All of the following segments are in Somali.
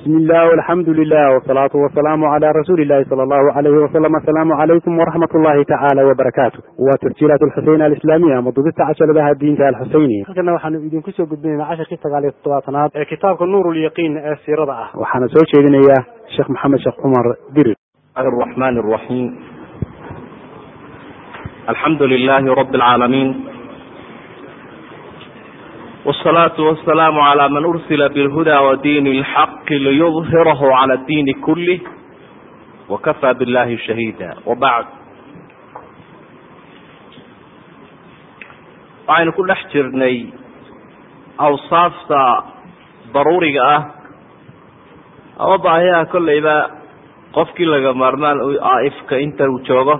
bismi illah alxamdu lilah wsalaatu wasalaamu cala rasuuli illahi sala allahu alayhi wasalam asalaamu calaykum waraxmat ullahi tacaala wabarakaatu waa tasjiilaat alxuseyn alislaamiya ama dubista cashaladaha diinta alxuseyniya halkana waxaanu idinku soo gudbinaynaa casharkii sagaal iyo toddobaatanaad ee kitaabka nuurulyaqiin ee siirada ah waxaana soo jeedinayaa sheekh maxamed sheekh cumar dirir raxman raxiim alxamdu lilahi rabi alcaalamiin wsalaatu wasalaamu calaa man ursila bilhudaa wa diini lxaqi liyudhirahu cala diini kulih wakafaa billahi shahiida wabacd waxaynu ku dhex jirnay awsaafta daruuriga ah ama baahiyaha kolleyba qofkii laga maarmaan ifka inta uu joogo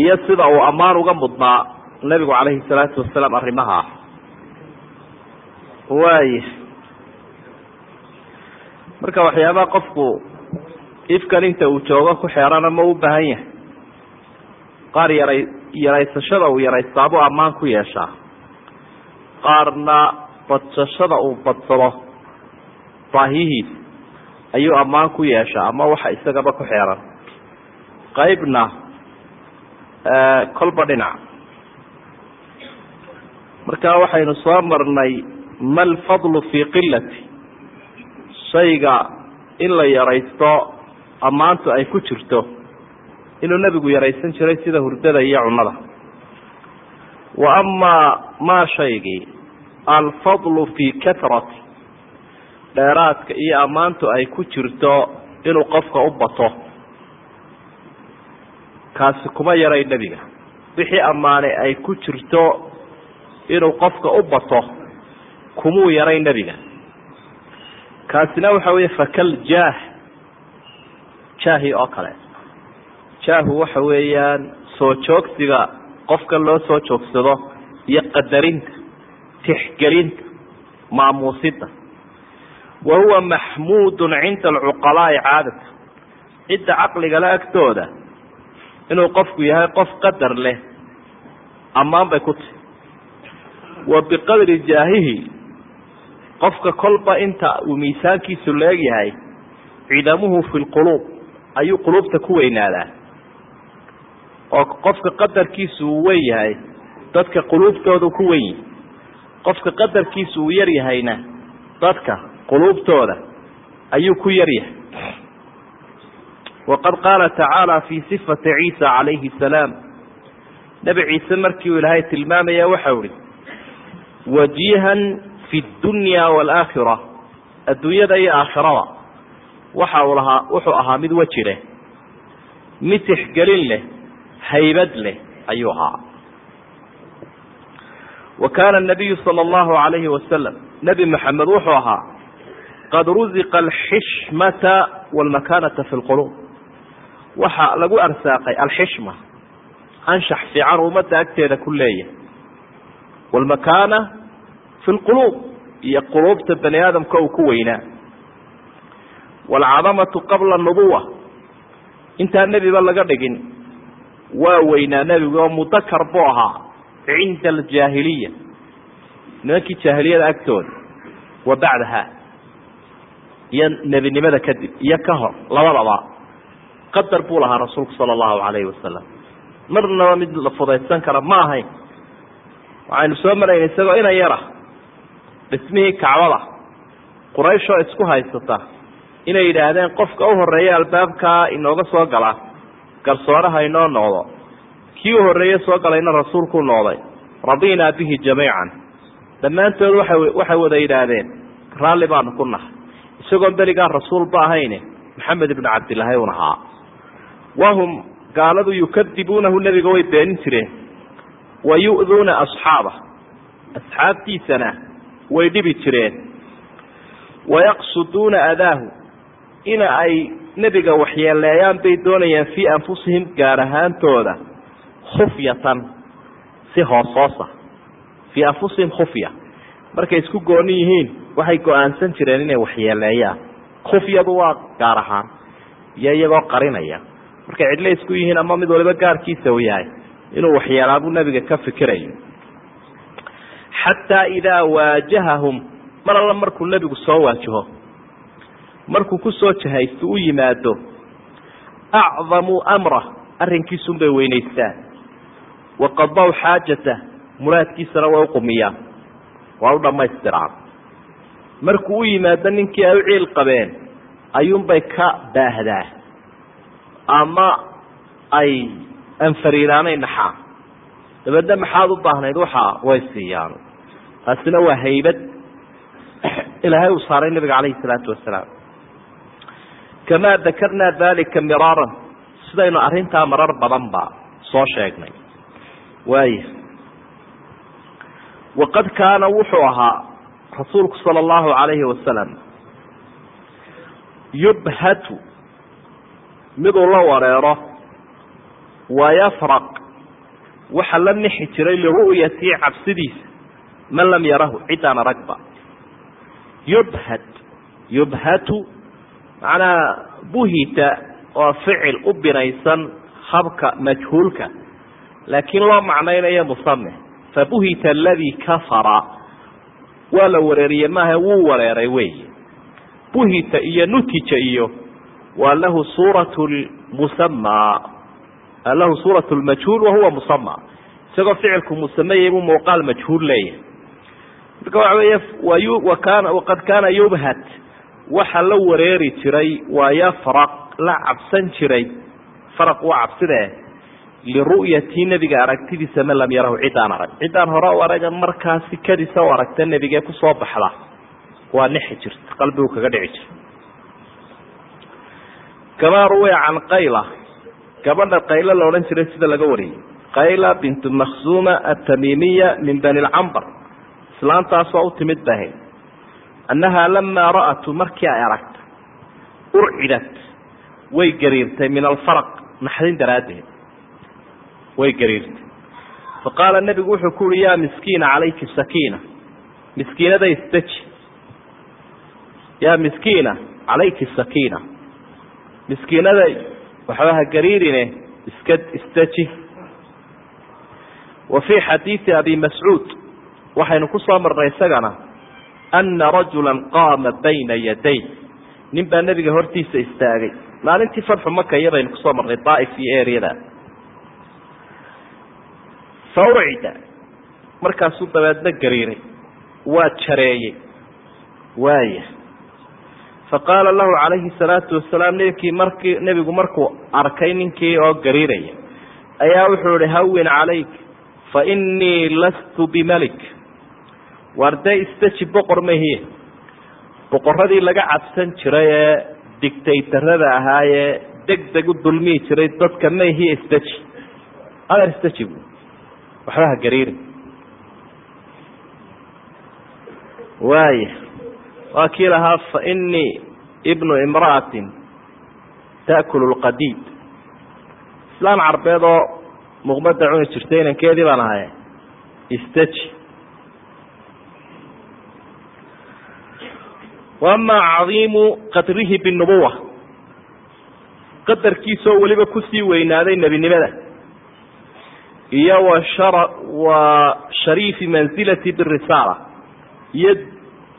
iyo sida uu ammaan uga mudnaa nabigu calayhi salaatu wasalaam arrimaha. Waaya marka waxyaabaha qofku ifkan inta uu joogo ku xeerana ma u baahan yahay. Qaar yaray yaraysashada uu yaraystaabuu ammaan ku yeeshaa qaarna badsashada uu badsado. Baahiyihiisa ayuu ammaan ku yeeshaa ama waxa isagaba ku xeeran. Qaybna kolba dhinac marka waxaynu soo marnay ma alfadlu fii qilati shayga in la yaraysto ammaantu ay ku jirto. Inuu nebigu yaraysan jiray sida hurdada iyo cunnada. Wa amaa maa shaygii alfadlu fii katrati dheeraadka iyo ammaantu ay ku jirto inuu qofka u bato. Kaasi kuma yaray nebiga. Wixii ammaane ay ku jirto inuu qofka u bato kumuu yaray nebiga. Kaasina waxa weeye fakal jaah jaahi oo kale. Jaahu waxa weeyaan soo joogsiga qofka loo soo joogsado iyo qadarinta tixgelinta maamuusidda. Wa huwa maxmuudun cinda alcuqalaa'i caadata cidda caqligale agtooda inuu qofku yahay qof qadar leh ammaan bay ku tahi wa biqadri jaahihi. Qofka kolba inta uu miisaankiisu leegyahay cidamuhu fi lquluub ayuu quluubta ku weynaadaa. Oo qofka qadarkiisu uu wen yahay dadka quluubtooda ku wen yihi qofka qadarkiisu uu yar yahayna dadka quluubtooda ayuu ku yar yahay. Waqad qaala tacaala fii sifati ciisa calayhi salaam. Nebi ciise markii uu ilaahay tilmaamaya waxau ihi wajihan fi dunya waalaakhira adduunyada iyo aakhirada. Waxa uu lahaa wuxuu ahaa mid weji leh mid tixgelin leh haybad leh ayuu ahaa. Wa kaana nabiyu sala allahu alayhi wasalam nebi maxamed wuxuu ahaa qad ruziqa alxishmata walmakanata fi lquluub waxa lagu arsaaqay alxishma anshax fiican ummadda agteeda ku leeyahay walmakaana fi lquluub iyo quluubta bani aadamka uu ku weynaa waalcadamatu qabla nubuwa intaan nebiba laga dhigin waa weynaa nebigu oo mudakar buu ahaa cinda aljaahiliya nimankii jaahiliyada agtooda wa bacdaha iyo nebinimada kadib iyo ka hor labadaba qadar buu lahaa rasuulku sala allahu calayhi wasalam marnaba mid la fudaysan kara ma ahayn waxaynu soo marayna isagoo ina yara. Dhismihii kacbada qurayshoo isku haysata. Inay yidhaahdeen qofka u horreeya albaabkaa inooga soo gala. Garsooraha inoo noqdo. Kii u horreeye soo galayna rasuulkuu noqday. Radinaa bihi jamiican. Dhammaantood waa waxay wada yidhaahdeen raalli baanu ku nahay. Isagoon berigaa rasuulba ahayne maxamed ibnu cabdilaahi un ahaa wahum gaaladu yukadibuunahu nebiga way beenin jireen wa yu'duuna asxaabah asxaabtiisana way dhibi jireen wayaqsuduuna adaahu ina ay nebiga waxyeeleeyaan bay doonayaan fii anfusihim gaar ahaantooda khufyatan si hoos hoosa fii anfusihim khufya markay isku gooni yihiin waxay go'aansan jireen inay waxyeeleeyaan khufyadu waa gaar ahaan iyo iyagoo qarinaya markay cidle isku yihiin ama mid waliba gaarkiisa u yahay inuu waxyeelaabuu nebiga ka fikirayo. Xataa idaa waajahahum mar alla markuu nebigu soo waajaho markuu ku soo jahaysto u yimaado acdamu amra arrinkiisunbay weynaystaan. Waqadaw xaajata muraadkiisana way uqumiyaan waa u dhammaystiraan. Markuu u yimaado ninkii ay u ciil qabeen ayuunbay ka baahdaa. Ama ay anfariiraanay naxaan dabeedna maxaad u baahnayd waxaa way siiyaan. Taasina waa haybad ilaahay uu saaray nabiga calayhi salaatu wasalaam. Kamaa dakarnaa dalika miraaran. Sidaynu arrintaa marar badan ba soo sheegnay. Waaya waqad kaana wuxuu ahaa rasuulku sala allahu calayhi wasalam yubhatu miduu la wareero wayafraq waxa la nixi jiray liru'yatii cabsidiisa man lam yarahu ciddaan aragba yubhat yubhatu macnaha buhita oo ficil u binaysan habka majhuulka laakiin loo macnaynayo musame fabuhita aladii kafara waa la wareeriye maaha wuu wareeray wey buhita iyo nutija iyo waa lahu suurat musama lahu suurat lmajhuul wahuwa musama isagoo ficilku musameyay buu muuqaal majhuul leeyahay marka waxa weeye wa kana waqad kaana yubhat waxa la wareeri jiray waa yafraq la cabsan jiray faraq waa cabside liru'yati nebiga aragtidiisa man lam yarahu ciddaan arag ciddaan hore u araga markaasi kadisa u aragta nebigee ku soo baxda waa nixi jirta qalbigu kaga dhici jira kamaa ruwiya can qayla gabadha qaylo la odhan jiray sida laga wariyey qayla bintu makhsuuma atamiimiya min bani lcambar islaantaasoo u timid bahayd annahaa lamaa ra'atu markii ay aragta urcidat way gariirtay min alfaraq naxdin daraaddeed. Way gariirtay. Faqaala nebigu wuxuu ku uhi yaa miskiina calayki sakiina. Miskiinada isdeji. Yaa miskiina calayki sakiina. Miskiinada waxba ha gariirine iska isdeji wa fii xadiidi abi mascuud waxaynu ku soo marnay isagana ana rajula qaama bayna yaday nin baa nebiga hortiisa istaagay. Maalintii fatxu maka baynu ku soo marnay daaif iyo eryada fa urcida markaasuu dabeedna gariiray. Waa jareeyey. Waaya faqaala lahu calayhi salaatu wasalaam ninkii markii nebigu markuu arkay ninkii oo gariiraya ayaa wuxuu ihi hawin calayk fa innii lastu bimalik waarday istaji boqor mahiye boqoradii laga cabsan jiray ee digtaytarada ahaayee deg deg u dulmihi jiray dadka mahiye istaji adeer istaji bu waxba ha waaya waa kii lahaa fa innii ibnu imra'atin ta'kulu lqadiid islaan carbeed oo muqmada cuni jirtay inankeedii baan ahay istaji waama cadiimu qadrihi binubuwa qadarkiisoo weliba ku sii weynaaday nebinimada iyo wa shara wa shariifi mansilati birisaala iyo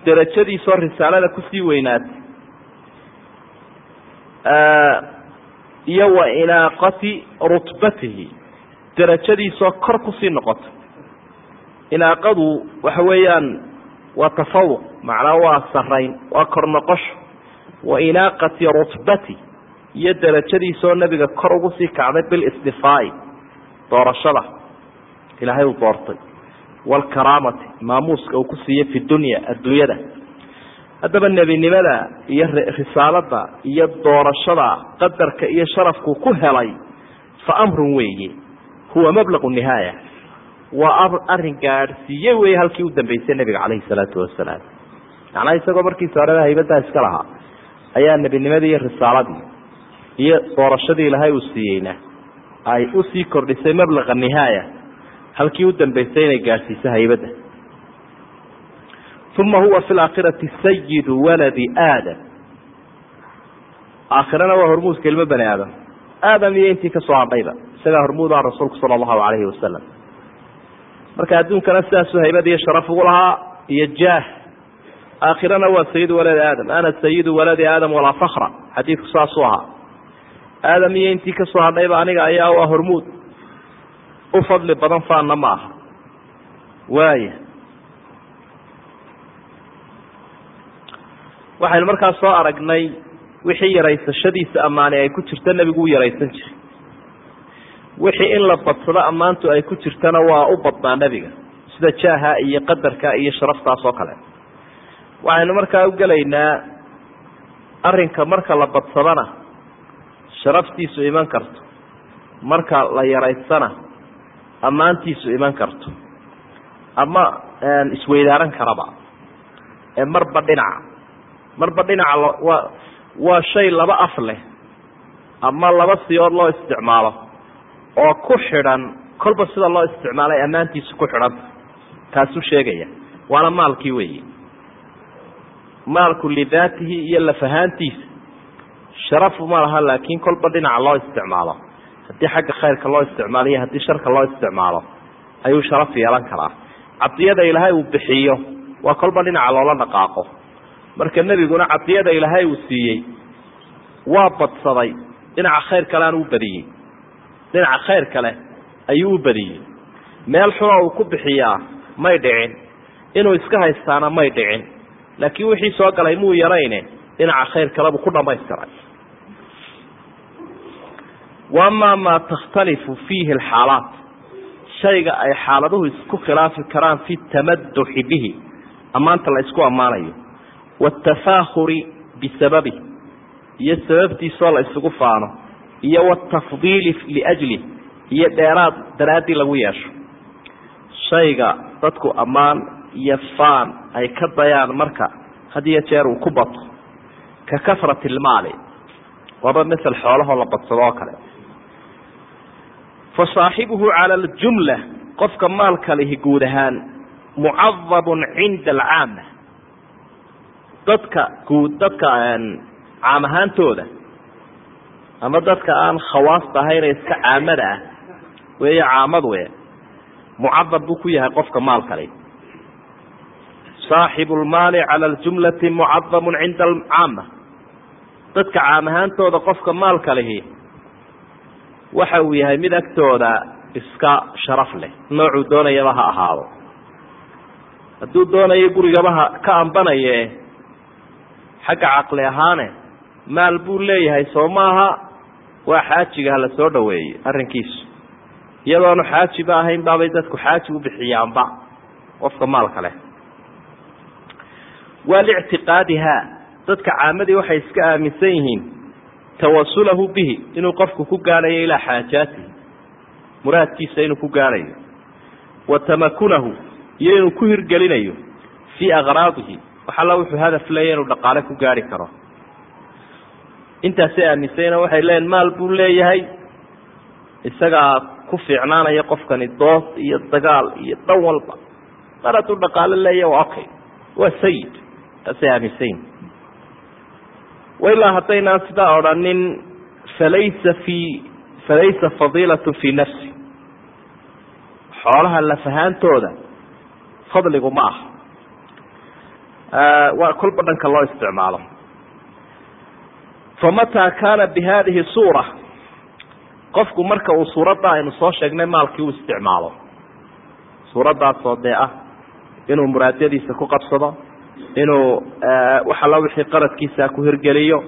derajadiisoo risaalada ku sii weynaatay. Iyo wa inaaqati rutbatihi derajadiisoo kor ku sii noqotay. Inaaqadu waxa weeyaan waa tafawuq macnaa waa sarayn waa kor noqosho. Wa inaaqati rutbati iyo derajadiisoo nebiga kor ugu sii kacday bilistifaa'i doorashada. Ilaahay uu doortay waalkaraamati maamuuska uu ku siiyey fi dunya adduunyada. Haddaba nebinimada iyo risaalada iyo doorashada qadarka iyo sharafkuu ku helay fa amrun weeye huwa mablaqu nihaaya. Waa arrin gaadhsiiye weeye halkii u dambeysay nebiga calayhi salaatu wasalaam macnaa isagoo markiisa horeba haybadaa iska lahaa ayaa nebinimadii iyo risaaladii iyo doorashadii ilaahay uu siiyeyna ay u sii kordhisay mablaqa nihaaya halkii u dambeysay inay gaadhsiiso haybadda. Uma huwa fi laakhirati sayidu waladi aadam. Aakhirana waa hormuudka ilmo bani aadam. Aadam iyo intii ka soo hadhayba isagaa hormuud ah rasuulku sala allahu calayhi wasalam marka adduunkana sidaasuu haybad iyo sharaf ugu lahaa iyo jaah. Aakhirana waa sayidu waladi aadam. Ana sayidu waladi aadam walaa fakra xadiidku saasuu ahaa. Aadam iyo intii ka soo hadhayba aniga ayaa ah hormuud u fadli badan faanna ma aha. Waaya waxaynu markaa soo aragnay wixii yaraysashadiisa ammaani ay ku jirto nebigu u yaraysan jiray. Wixii in la badsado ammaantu ay ku jirtana waa u badnaa nebiga sida jaaha iyo qadarka iyo sharaftaas oo kale. Waxaynu markaa u gelaynaa arrinka marka la badsadana sharaftiisu iman karto. Marka la yaraysana ammaantiisu iman karto. Ama isweydaaran karaba. Ee marba dhinaca. Marba dhinaca waa waa shay laba af leh. Ama laba siyood loo isticmaalo. Oo ku xidhan kolba sida loo isticmaalay ammaantiisu ku xidhanta kaasuu sheegaya. Waana maalkii weeyi maalku lidaatihi iyo lafahaantiisa sharafu ma laha laakiin kolba dhinaca loo isticmaalo haddii xagga khayrka loo isticmaalo iyo haddii sharka loo isticmaalo ayuu sharaf yeelan karaa. Cadiyada ilaahay uu bixiyo waa kolba dhinaca loola dhaqaaqo. Marka nebiguna cadiyada ilaahay uu siiyey waa badsaday dhinaca khayr kale u badiyey. Dhinaca khayr kale ayuu u badiyey. Meel xuna uu ku bixiyaa may dhicin. Inuu iska haystaana may dhicin. Laakiin wixii soo galay muu yarayne dhinaca khayr kalebuu ku dhamaystiray wamaa maa takhtalifu fiihi alxaalaat shayga ay xaaladuhu isku khilaafi karaan fi tamaduxi bihi ammaanta la isku ammaanayo watafaahuri bisababih iyo sababtiisoo la isugu faano iyo watafdiili liajlih iyo dheeraad daraaddii lagu yeesho shayga dadku ammaan iyo faan ay ka dayaan marka had iyo jeer uu ku bato ka kasrati ilmaali waaba masel xoolahoo la badsado oo kale fa saaxibuhu cala aljumla qofka maalka lihi guud ahaan mucadabun cinda alcaama dadka guud dadka caam ahaantooda ama dadka aan khawaasta ahayne iska caamada ah weeye caamad we mucadab buu ku yahay qofka maalkali saaxibu lmaali cala aljumlati mucadamun cinda alcaama dadka caam ahaantooda qofka maalka lihi waxa uu yahay mid agtooda iska sharaf leh. Noocuu doonayaba ha ahaado. Hadduu doonayo gurigabaha ka ambanaye xagga caqli ahaane maal buu leeyahay soo maaha waa xaajiga hala soo dhaweeyey arrinkiisu. Iyadoonu xaajiba ahayn baabay dadku xaaji u bixiyaanba qofka maalka leh. Waa lictiqaadihaa dadka caamadii waxay iska aaminsan yihiin tawasulahu bihi inuu qofku ku gaadhayo ilaa xaajaatihi. Muraadkiisa inuu ku gaadhayo wa tamakunahu iyo inuu ku hirgelinayo fii akraadihi wax alla wuxuu hadaf leeya inuu dhaqaale ku gaari karo. Intaasay aaminsayna waxay leeyiin maal buu leeyahay. Isagaa ku fiicnaanaya qofkani dood iyo dagaal iyo dhan walba. Mar hadduu dhaqaale leeyahy waa okay waa sayid taasay aaminsayin wailaa haddaynaan sidaa odhanin falaysa fii falaysa fadiilatu fii nafsi xoolaha lafahaantooda fadligu ma aha waa kolba dhanka loo isticmaalo famataa kaana bi suura qofku marka uu suuradda aynu soo sheegnay maalkii u isticmaalo suuraddaasoo dee ah inuu muraadyadiisa ku qabsado inuu wax alla wixii qaradkiisa ku hirgeliyo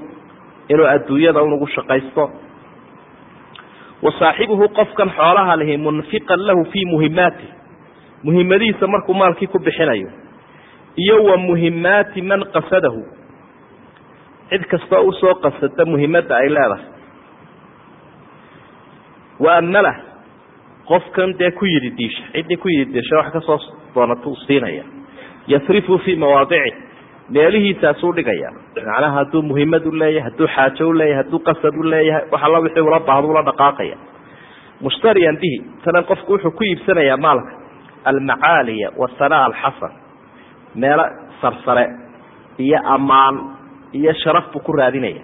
inuu adduunyada unugu shaqaysto. Wa saaxibuhu qofkan xoolaha lihi munfiqan lahu fii muhimaati. Muhimadihiisa markuu maalkii ku bixinayo. Iyo wa muhimaati man qasadahu. Cid kastoo u soo qasada muhimadda ay leedahay. Wa amala qofkan dee ku yidhi diisha ciddii ku yidhi diisha wax ka soo doonatu siinaya yasrifu fii mawaadici meelihiisaasuu dhigaya. Macnaha hadduu muhimad u leeyahay hadduu xaajo u leeyahay hadduu qasad u leeyahay wax alla wixii ula baahdo ula dhaqaaqaya. Mushtariyan bihi tanan qofku wuxuu ku iibsanayaa maalka. Almacaaliya wasanaa alxasan. Meelo sarsare iyo ammaan iyo sharaf buu ku raadinaya.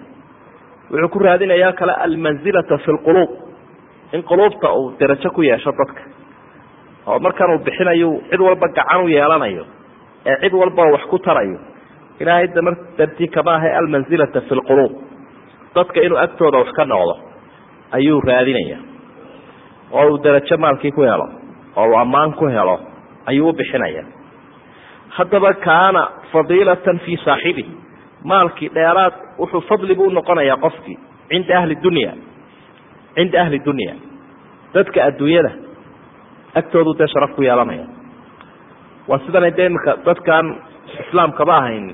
Wuxuu ku raadinayaa kale almanzilata fi lquluub in quluubta uu darajo ku yeesho dadka. Oo markan uu cid walba gacan u yeelanayo ee cid walba wax ku tarayo. Ilaahay damar dartii kama ahay almansilata fi lquluub dadka inuu agtooda wax ka noqdo ayuu raadinaya. Oo uu darajo maalkii ku helo oo uu ammaan ku helo ayuu u bixinaya. Haddaba kaana fadiilatan fii saaxibi. Maalkii dheeraad wuxuu fadli buu unoqonayaa qofkii cinda ahli dunya. Cinda ahli dunya. Dadka adduunyada agtoodu dee sharaf ku yeelanaya waa sidanay dee iminka dadkaan islaamkaba ahayn.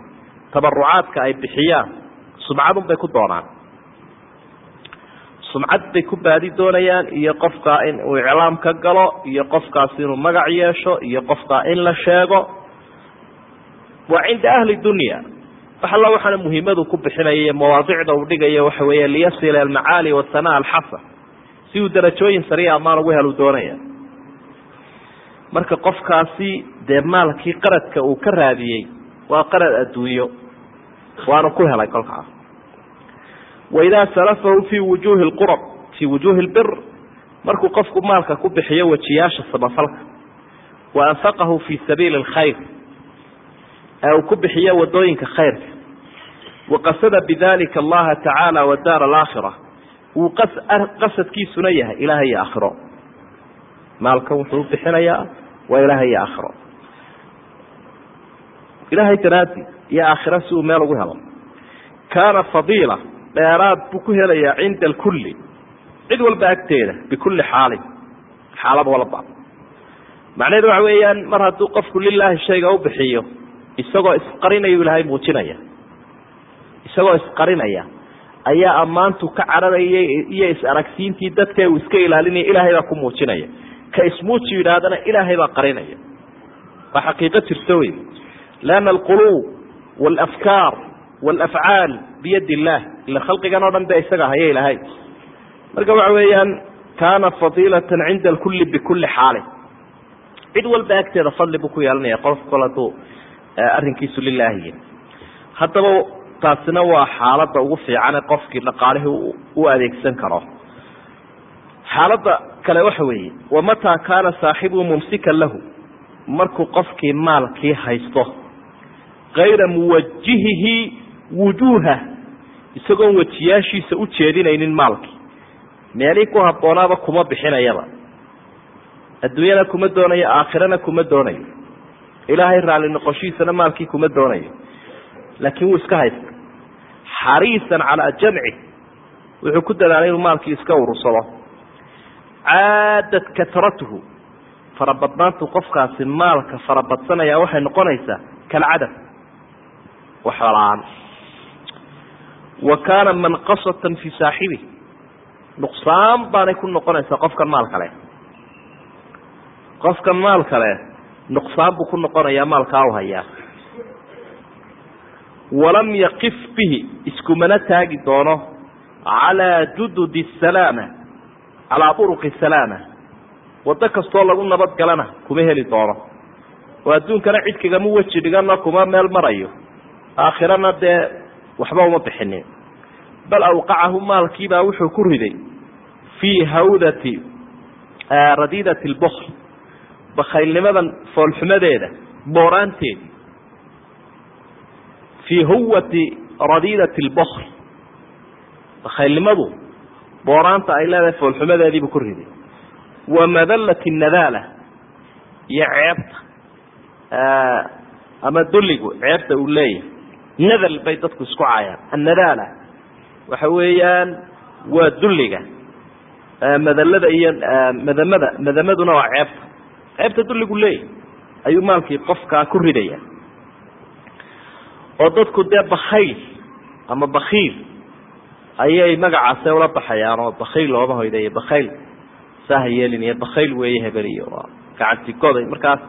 Tabarucaadka ay bixiyaan. Sumcadun bay ku doonaan. Sumcad bay ku baadi doonayaan iyo qofkaa in uu iclaam ka galo iyo qofkaas inuu magac yeesho iyo qofkaa in la sheego. Waa cinda ahli dunya. Wax alla waxaana muhiimadu ku bixinaya mawaadicda uu dhigayo waxa weeye liyasila almacaali wasanaa alxasan si uu darajooyin sariya amaan ugu helu doonaya marka qofkaasi dee maalkii qaradka uu ka raadiyey waa qarad adduunyo. Waanu ku helay kolkaas waidaa salafahu fii wujuuhi lqurab fii wujuuhi lbir markuu qofku maalka ku bixiyo wejiyaasha samafalka wa anfaqahu fii sabiili alkhayr ee uu ku bixiyo waddooyinka khayrka. Waqasada bidalika allaha tacaala wa daar alaakhira uu qasadkiisuna yahay ilaahay iyo aakhiro. Maalkan wuxuu bixinayaa waa ilaahay iyo aakhiro. Ilaahay daraadi iyo aakhiro si uu meel ugu helo. Kaana fadiila dheeraad buu ku helayaa cinda alkulli. Cid walba agteeda bikulli xaalin. Xaalad walba. Macnaheedu waxa weeyaan mar hadduu qofku lilaahi shayga u bixiyo isagoo isqarinayu ilaahay muujinaya. Isagoo isqarinaya ayaa ammaantu ka cararayay iyo is-aragsiintii dadka uu iska ilaalinaya ilaahay baa ku muujinaya ka ismuuji yidhaahdana ilaahay baa qarinaya. Waa xaqiiqo jirto wey leanna alquluub waalafkaar waalafcaal biyad illaah ila khalqigan oo dhan ba isaga haya ilaahay. Marka waxa weeyaan kaana fadiilatan cinda alkulli bikulli xaalin cid walba agteeda fadli buu ku yeelanaya qof kol arrinkiisu lilaahiy haddaba taasina waa xaaladda ugu fiicane qofkii dhaqaalihii u adeegsan karo xaaladda kale waxa weeye wamataa kaana saaxibuhu mumsikan lahu markuu qofkii maalkii haysto kayra muwajihihi wujuuha isagoon wejiyaashiisa u jeedinaynin maalkii. Meelii ku habboonaaba kuma bixinayaba. Adduunyana kuma doonayo aakhirana kuma doonayo. Ilaahay raalli noqoshiisana maalkii kuma doonayo. Laakiin wuu iska haysta xariisan calaa jamci wuxuu ku dadaalay inuu maalkii iska urursado caadad katratuhu farabadnaantu qofkaasi maalka farabadsanaya waxay noqonaysaa kalcadam waxla-aan wa kaana manqasatan fii saaxibi nuqsaan baanay ku noqonaysaa qofkan maal kale qofkan maal kale nuqsaan buu ku noqonayaa maalkaa u hayaa walam yaqif bihi iskumana taagi doono calaa jududi salaama calaa uruqi salaama. Waddo kastoo lagu nabadgalana kuma heli doono. Oo adduunkana cid kagama weji dhigano kuma meel marayo. Aakhirana dee waxba uma bixinin bal awqacahu maalkiibaa wuxuu ku riday fii hawdati radiidati lbukl bakhaylnimadan foolxumadeeda booraanteedii. Fii huwati radiidati lbukl bakhaylnimadu booraanta ay leedahay foolxumadeediibuu ku riday. Wa madallati nadaala iyo ceebta. Ama dulligu ceebta uu leeyahay. Nadal bay dadku isku caayaan. Annadaala waxa weeyaan waa dulliga. Madalada iyo madamada madamaduna waa ceebta. Ceebta dulligu leeyahay ayuu maalkii qofkaa ku ridaya oo dadku dee bakhayl ama bakiil ayay magacaase ula baxayaan oo bakhayl looma hoydayo bakhayl saaha yeelin iyo bakhayl weeye hebel iyo waa gacantigoday markaas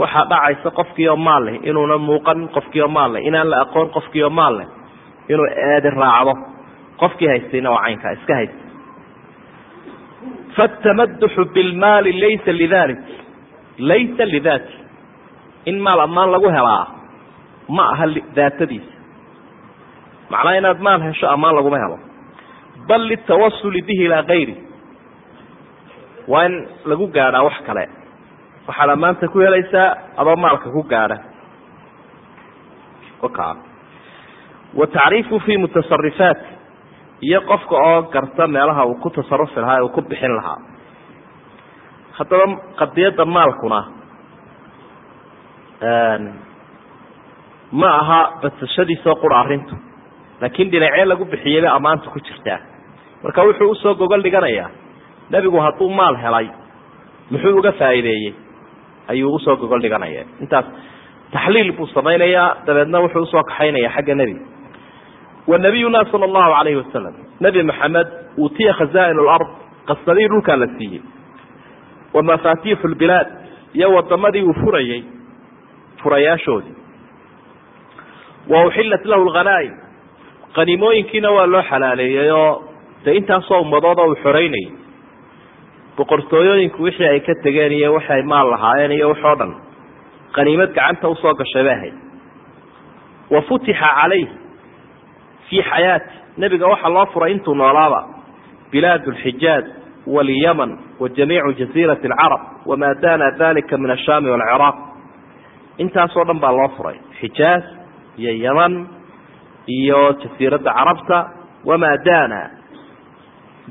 waxaa dhacaysa qofkii oo maal leh inuuna muuqanin qofkii oo maal leh inaan la aqoon qofkii oo maal leh inuu eedi raacdo. Qofkii haystayna waa caynkaa iska haysta faatamaduxu bilmaali laysa lidalik laysa lidati in maal ammaan lagu helaa ma aha daatadiisa macnaha inaad maal hesho ammaan laguma helo. Bal litawasuli bihi ilaa kayri waa in lagu gaadhaa wax kale. Waxaad ammaanta ku helaysaa adoo maalka ku gaadha. Wa tacriifu fi mutasarifaat iyo qofka oo garta meelaha uu ku tasarufi lahaa uu ku bixin lahaa. Haddaba qadiyadda maalkuna ma aha badsashadiisoo qura arrintu laakiin dhinacee lagu bixiyey bay ammaanta ku jirtaa. Marka wuxuu u soo gogol dhiganayaa nebigu hadduu maal helay muxuu uga faa'iideeyey? Ayuu u soo gogol dhiganaya intaas taxliil buu samaynayaa dabeedna wuxuu u soo kaxaynaya xagga nebiga wa nabiyuna sala allahu calayhi wasalam nebi maxamed uutiya khazaain lard qasnadii dhulkaa la siiyey. Wa mafaatiixu lbilaad iyo wadamadii uu furayey furayaashoodii. Wa uxillat lahu lghanaa'im qaniimooyinkiina waa loo xalaaleeyey oo dee intaasoo ummadooda uu xoreynayay boqortooyooyinku wixii ay ka tegeen iyo wixi ay maal lahaayeen iyo wax oo dhan qaniimad gacanta u soo gashay bay ahayd. Wa futixa calayh fii xayaati nebiga waxaa loo furay intuu noolaaba bilaad lxijaaz walyaman wa jamiicu jasiirati alcarab wamaa daana dalika min ashaami waalciraaq intaasoo dhan baa loo furay xijaaz iyo yaman iyo jasiiradda carabta wamaa daana.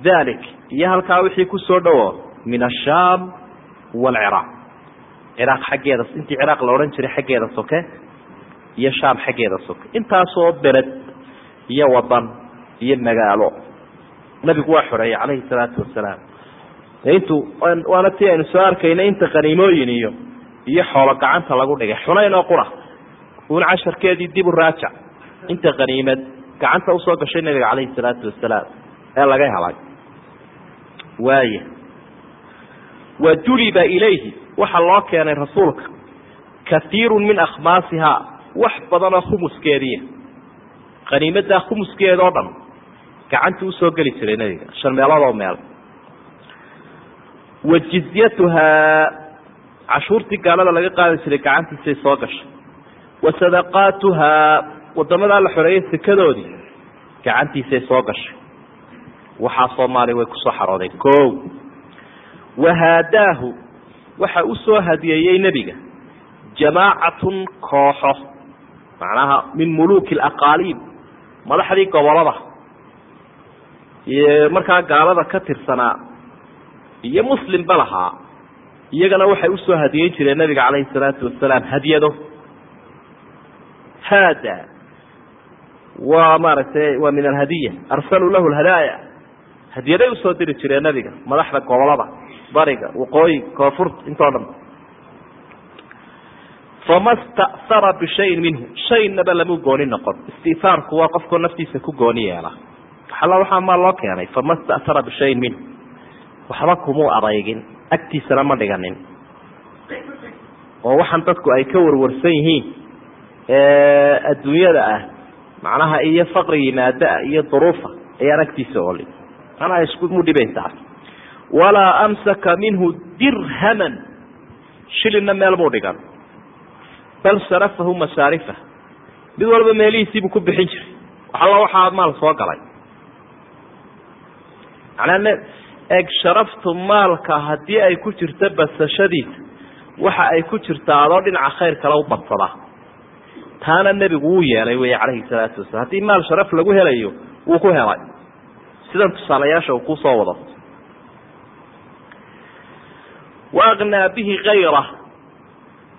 Dalik iyo halkaa wixii ku soo dhowo min ashaam waalciraaq ciraaq. Xaggeeda intii ciraaq la odhan jiray xaggeeda soke iyo shaam xaggeeda soke. Intaasoo beled iyo wadan iyo magaalo. Nabigu waa xoreeyey calayhi salaatu wasalaam intuu waana tii aynu soo arkaynay inta qaniimooyin iyo iyo xoolo gacanta lagu dhigay. Xunayn oo qura. Un casharkeedii dib u raajac inta qaniimad gacanta u soo gashay nabiga calayhi salaatu wasalaam ee laga helay waaya wa juliba ilayhi waxaa loo keenay rasuulka kaiiru min akhmaasihaa wax badanoo khumuskeediia qaniimaddaa khumuskeeda oo dhan gacantii u soo geli jiray nebiga shan meeloodoo meel. Wa jizyatuhaa cashuurtii gaalada laga qaadi jiray gacantiisay soo gashay. Wa sadaqaatuhaa wadamadaa la xoreeyey sekadoodii gacantiisay soo gashay. Waxaa soomaaliya way ku soo xaroodeen ko wahaadaahu waxa u soo hadiyeeyey nebiga jamaacatun kooxo macnaha min muluuki alaqaaliib madaxdii gobollada markaa gaalada ka tirsanaa iyo muslimba lahaa iyagana waxay u soo hadiyeyn jireen nabiga calayhi salaatu wasalaam hadyado haada waa maaragtay waa min alhadiya. Arsaluu lahu lhadaaya hadyaday u soo diri jireen nabiga madaxda gobollada bariga waqooyi koonfurta intoo dhan. Fama sta'hara bishayin minhu. Shaynaba lamu gooni noqon. Istiaarku waa qofkoo naftiisa ku gooni yeela. Alla waxaa maa loo keenay. Fama sta'hara bishayin minhu. Waxba kumuu adeygin agtiisana ma dhiganin. Oo waxaan dadku ay ka warwarsan yihiin adduunyada ah macnaha iyo faqri yimaada iyo duruufa ayaan agtiisa olin manaa ismu dhibaysaa walaa amsaka minhu dirhaman. Shilinna meel muu dhigan. Bal sarafahu masaarifa mid walba meelihiisiibuu ku bixin jiray. Alla waxaa maal soo galay. Manaa eeg sharaftu maalka haddii ay ku jirto basashadiisa waxa ay ku jirtaa adoo dhinaca khayr kale u badsadaa taana nebigu wuu yeelay wey calayhi salaatu wasalam haddii maal sharaf lagu helayo wuu ku helay. Sidan tusaalayaasha uu ku soo wado. Wa aknaa bihi kayra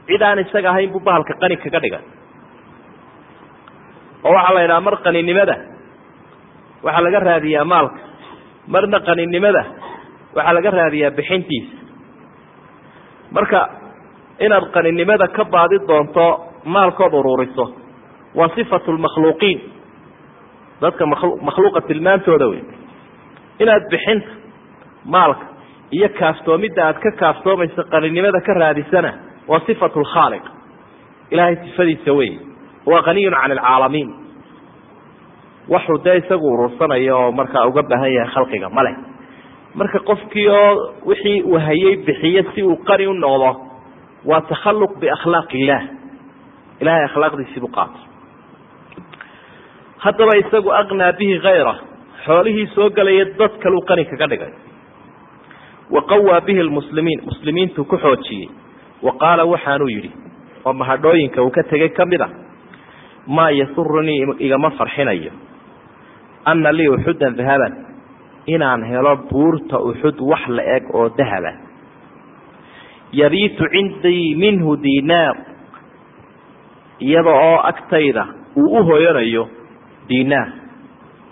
cid aan isaga ahayn buu bahalka qani kaga dhigay oo waxaa la yidhaha mar qaninimada. Waxaa laga raadiyaa maalka. Marna qaninimada waxaa laga raadiyaa bixintiisa. Marka inaad qaninimada ka baadi doonto maalkood ururiso. Waa sifatu lmakhluuqiin dadka makhluuqa tilmaantooda wey inaad bixinta maalka iyo kaaftoomidda aad ka kaaftoomayso qaninimada ka raadisana waa sifatu lkhaaliq ilaahay sifadiisa wey waa kaniyun can alcaalamiin waxuu dee isagu urursanayo oo markaa uga baahan yahay khalqiga male marka qofkii oo wixii uu hayay bixiyo si uu qani u noqdo waa takhaluq biakhlaaq illaah ilahay akhlaaqdiisiibuu qaatay. Haddaba isagu aknaa bihi kayra xoolihii soo gelaya dad kaluu qani kaga dhigay. Wa qawaa bihi lmuslimiin muslimiintuu ku xoojiyey. Wa qaala waxaanuu yidhi oo mahadhooyinka uu ka tegey ka mid a maa yasurunii igama farxinayo. Ana lii uxudan dahaban inaan helo buurta uxud wax la eg oo dahaba yabiitu cindii minhu dinaar iyada oo agtayda uu u hoyanayo dinaar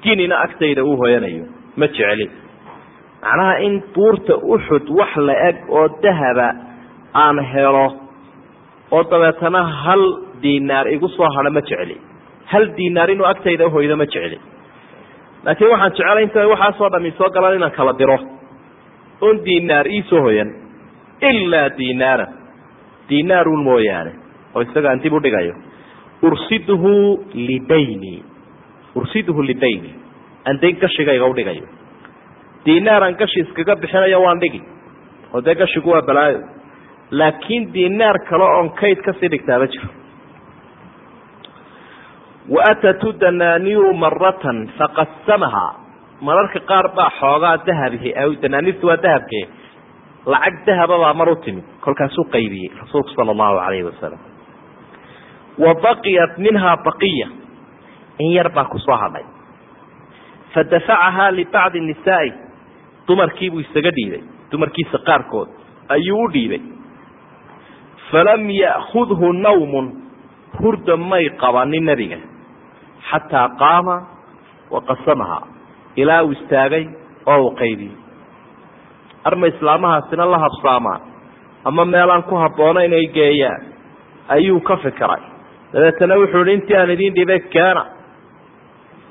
ginina agtayda uu hoyanayo ma jecli macnaha in buurta uxud wax la eg oo dahaba aan helo oo dabeetana hal dinaar igu soo hadho ma jecli hal dinaar inuu agtayda uhoydo ma jecli laakiin waxaan jecelay inta waxaasoo dhami soo galaan inaan kala diro. Oon dinaar iisoo hoyan ilaa dinaara dinaarun mooyaane oo isaga aan dib u dhigayo ursiduhu lidayni ursiduhu lidayni aan dayn gashigayga u dhigayo dinaaraan gashi iskaga bixinayo waan dhigi. Oo dee gashigu waa balaayo. Laakiin dinaar kale oon kayd ka sii dhigtaa ma jiro. Waatatu danaaniiru maratan faqasamahaa mararka qaar baa xoogaa dahabihi danaaniirtu waa dahabke lacag dahababaa mar u timid. Kolkaasuu qaybiyey rasuulku sala allahu calayhi wasalam wa baqiyat minhaa baqiya. In yar baa ku soo hadhay fadafacahaa libacdi nisaa'i. Dumarkiibuu isaga dhiibay. Dumarkiisa qaarkood ayuu u dhiibay. Falam ya'khudhu nawmun. Hurda may qabanin nebiga. Xataa qaama wa qasamahaa ilaa uu istaagay oo uu qaybiyey. Arma islaamahaasina la habsaamaan. Ama meelaan ku habboonayn ay geeyaan. Ayuu ka fikiray dabeetana wuxuu ihi intii aan idiin dhibay keena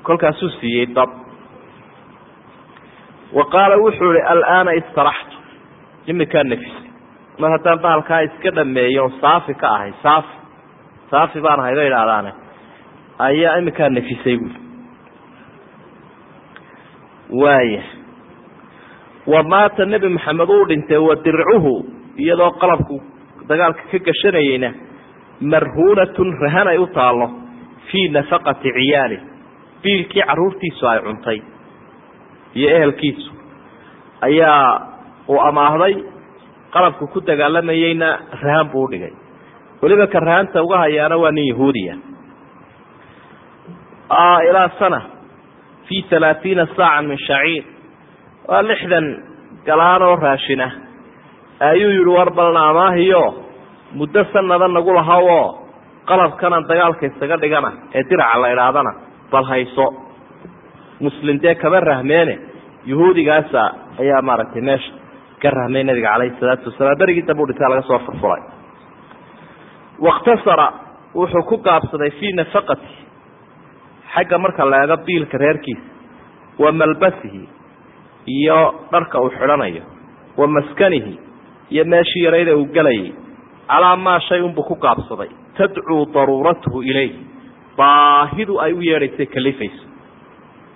kolkaasuu siiyey dad wa qaala wuxuu ihi alaana istaraxtu. Imikaa nafisay mar haddaan bahalkaa iska dhameeyo oo saafi ka ahay saafi. Saafi baan ahay bay idhaahdaane. Ayaa imikaa nafisay buui waaya wa maata nebi maxamed uu dhintay wa dircuhu iyadoo qalabku dagaalka ka gashanayeyna marhuunatun rahan ay u taallo fii nafaqati ciyaali biilkii carruurtiisu ay cuntay iyo ehelkiisu ayaa uu amaahday qalabku ku dagaalamayeyna rahan buu udhigay weliba ka rahanta uga hayaana waa nin yahuudiya ilaa sana fi halaatiina saacan min shaciir waa lixdan galaan oo raashin ah. Ayuu yihi war balna amaahiyo muddo sanada nagu lahaw oo qalabkanan dagaalka isaga dhigana ee diraca la idhaahdana bal hayso. Muslim dee kaba rahmeene yahuudigaasa ayaa maaragtay meesha ka rahmay nabiga calayhi salaatu wasalaam. Berigii dambe u dhintaa laga soo furfuray. Wakhtasara wuxuu ku gaabsaday fii nafaqati xagga marka la eego biilka reerkiisa wa malbasihi iyo dharka uu xidhanayo wa maskanihi iyo meeshii yarayda uu gelayay calaa maa shay unbuu ku gaabsaday. Tadcuu daruuratuhu ilayh. Baahidu ay u yeedhaysay kalifayso.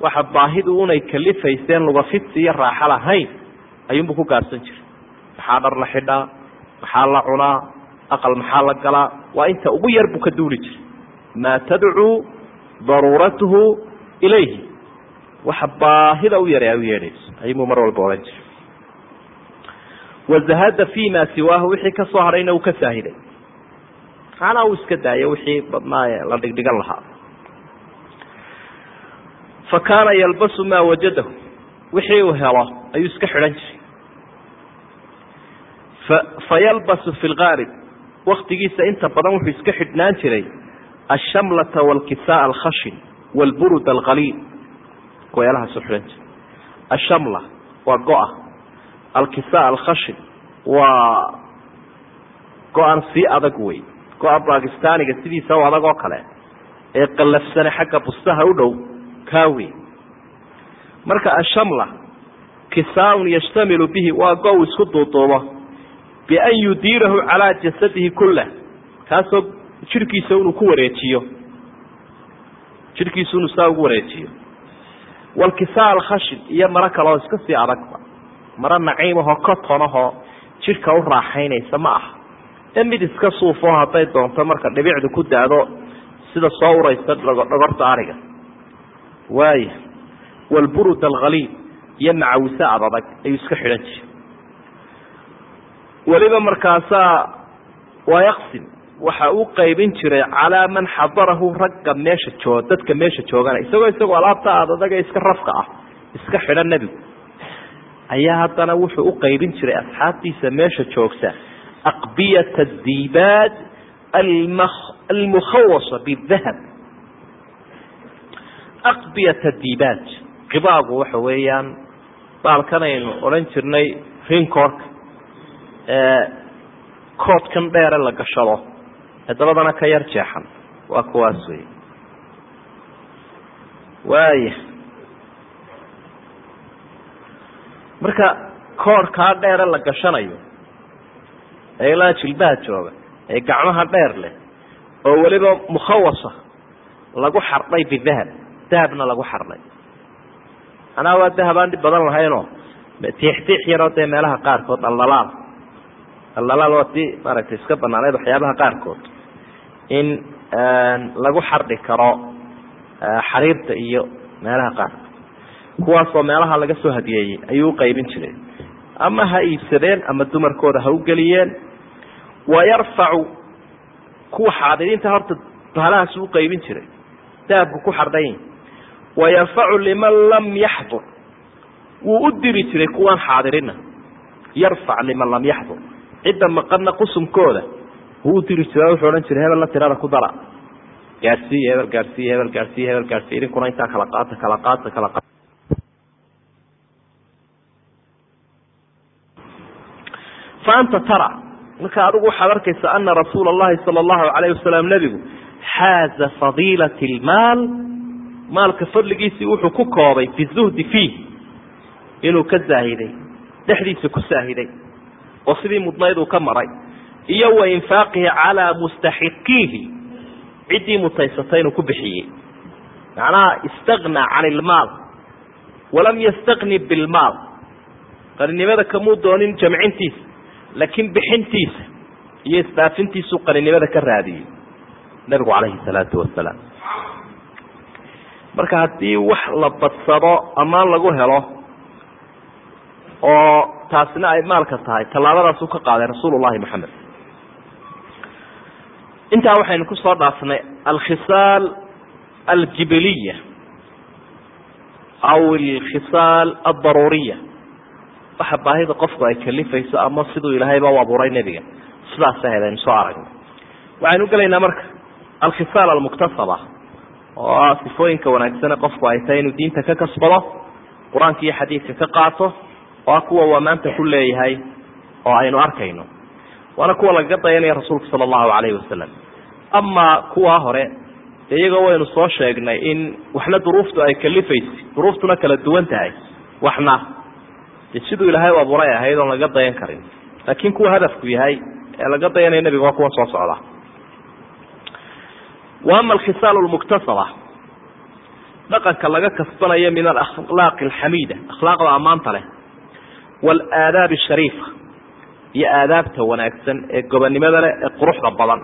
Waxa baahidu unay kalifayseen lugafidsi iyo raaxo lahayn ayuunbuu ku gaabsan jiray. Maxaa dhar la xidhaa? Maxaa la cunaa? Aqal maxaa la galaa? Waa inta ugu yar buu ka duuli jiray. Maa tadcuu daruuratuhu ilayhi. Waxa baahida u yara ay u yeedhayso. Ayuunbuu mar walba odhan jiray wazahada fi ma siwaahu wixii ka soo hadhayna uu ka saahiday. Macnaa uu iska daayo wixii badnaaye la dhigdhigan lahaa. Fa kaana yalbasu maa wajadahu wixii uu helo ayuu iska xidhan jiray. Fayalbasu fi lgaalib waktigiisa inta badan wuxuu iska xidhnaan jiray ashamlata walkisaa alkhashin walburud alqaliil goyalahaasu xidhan jiray. Ashamla waa go-a alkisaa alkhashin waa go-an sii adag wey go-a bakistaaniga sidiisa u adag oo kale ee qallafsane xagga bustaha u dhow kaa wey marka ashamla kisaaun yashtamilu bihi waa go uu isku duuduubo bian yudiirahu calaa jasadihi kullah kaasoo jidhkiisa inuu ku wareejiyo. Jidhkiisu inuu saa ugu wareejiyo. Walkisaa alkhashin iyo maro kaleoo iska sii adagba maro naciimahoo kotonahoo jidhka u raaxaynaysa ma aha. Ee mid iska suufoo hadday doonto marka dhibicdu ku daado sida soo uraysa dhogorta ariga. Waaya walburud alkhaliid iyo macawise adadag ayuu iska xidhan jiray. Weliba markaasaa waa yaqsim waxa uu qaybin jiray calaa man xadarahu ragga meesha joo dadka meesha joogana isagoo isagoo alaabta aad adaga iska rafka ah iska xidhan nebigu ayaa haddana wuxuu u qaybin jiray asxaabtiisa meesha joogsa aqbiyat adibaad almukhawasa bidahab aqbiyat adibaad qibaagu waxa weeyaan baalkanaynu odhan jirnay rinkorka koodkan dheere la gashado. Ee dabadana ka yar jeexan. Waa kuwaas wey waaya marka koodhkaa dheere la gashanayo ee ilaa jilbaha jooga ee gacmaha dheer leh oo weliba mukhawasa lagu xardhay bidahab dahabna lagu xardhay. Anaa waa dahab aan dhib badan lahaynoo tiixtiix yaroo dee meelaha qaarkood dhaldhalaal dhaldhalaal waa tii maaragtay iska banaaneyd waxyaabaha qaarkood in lagu xardhi karo xariirta iyo meelaha qaarkood kuwaasoo meelaha laga soo hadiyeeyey ayuu uqaybin jiray. Ama ha iibsadeen ama dumarkooda ha ugeliyeen wayarfacu kuwa xaadiriinta horta bahalahaas u qaybin jiray. Dahabku ku xardhayn wayarfacu liman lam yaxdur wuu u diri jiray kuwaan xaadirina yarfac liman lam yaxdur. Cidda maqana qusumkooda wuu u diri jiray wuxuu odhan jiray hebelna tirada ku dara. Gaadhsiiya hebel gaadhsiiya hebel gaadhsiiya hebel gaadhsiiya idinkuna intaa kala qaata kala qaata kala qaata fa anta tara. Marka adigu waxaad arkaysa ana rasuula allahi sala allahu alayh wasalam nebigu xaaza fadiilat lmaal. Maalka fadligiisii wuxuu ku koobay bizuhdi fiih inuu ka zaahiday dhexdiisa ku saahiday oo sidii mudnayd uu ka maray. Iyo wa infaaqihi calaa mustaxiqiihi ciddii mutaysatay inuu ku bixiyey. Macnaha istagna can ilmaal walam yastagni bilmaal. Qaninimada kamuu doonin jamcintiisa laakiin bixintiisa iyo isdhaafintiisuu qaninimada ka raadiyey nabigu calayhi salaatu wasalaam marka haddii wax la badsado amaan lagu helo oo taasina ay maalka tahay tallaabadaasuu ka qaaday rasuul llahi maxamed intaa waxaynu ku soo dhaafnay alkhisaal aljibiliya aw alkhisaal aldaruuriya waxa baahida qofku ay kalifayso ama siduu ilaahayba u abuuray nebiga. Sidaas ahayd aynu soo aragno waxaynu gelaynaa marka alkhisaal almuktasaba oo sifooyinka wanaagsane qofku ay tahay inuu diinta ka kasbado qur'aanka iyo xadiidka ka qaato oo ah kuwa waa maanta ku leeyahay oo aynu arkayno. Waana kuwa lagaga dayanaya rasuulka sala allahu calayhi wasalam amaa kuwaa hore de iyagoo waynu soo sheegnay in waxna duruuftu ay kalifaysa duruuftuna kala duwan tahay waxna siduu ilaahay u abuuray ahayd oon laga dayan karin. Laakiin kuwa hadafku yahay ee laga dayanaya nebiga waa kuwa soo socda. Wa ama alkhisaal lmuktasaba dhaqanka laga kasbanayo min alakhlaaqi alxamiida. Akhlaaqda ammaanta leh. Waalaadaab ashariifa iyo aadaabta wanaagsan ee gobonnimada leh ee quruxda badan.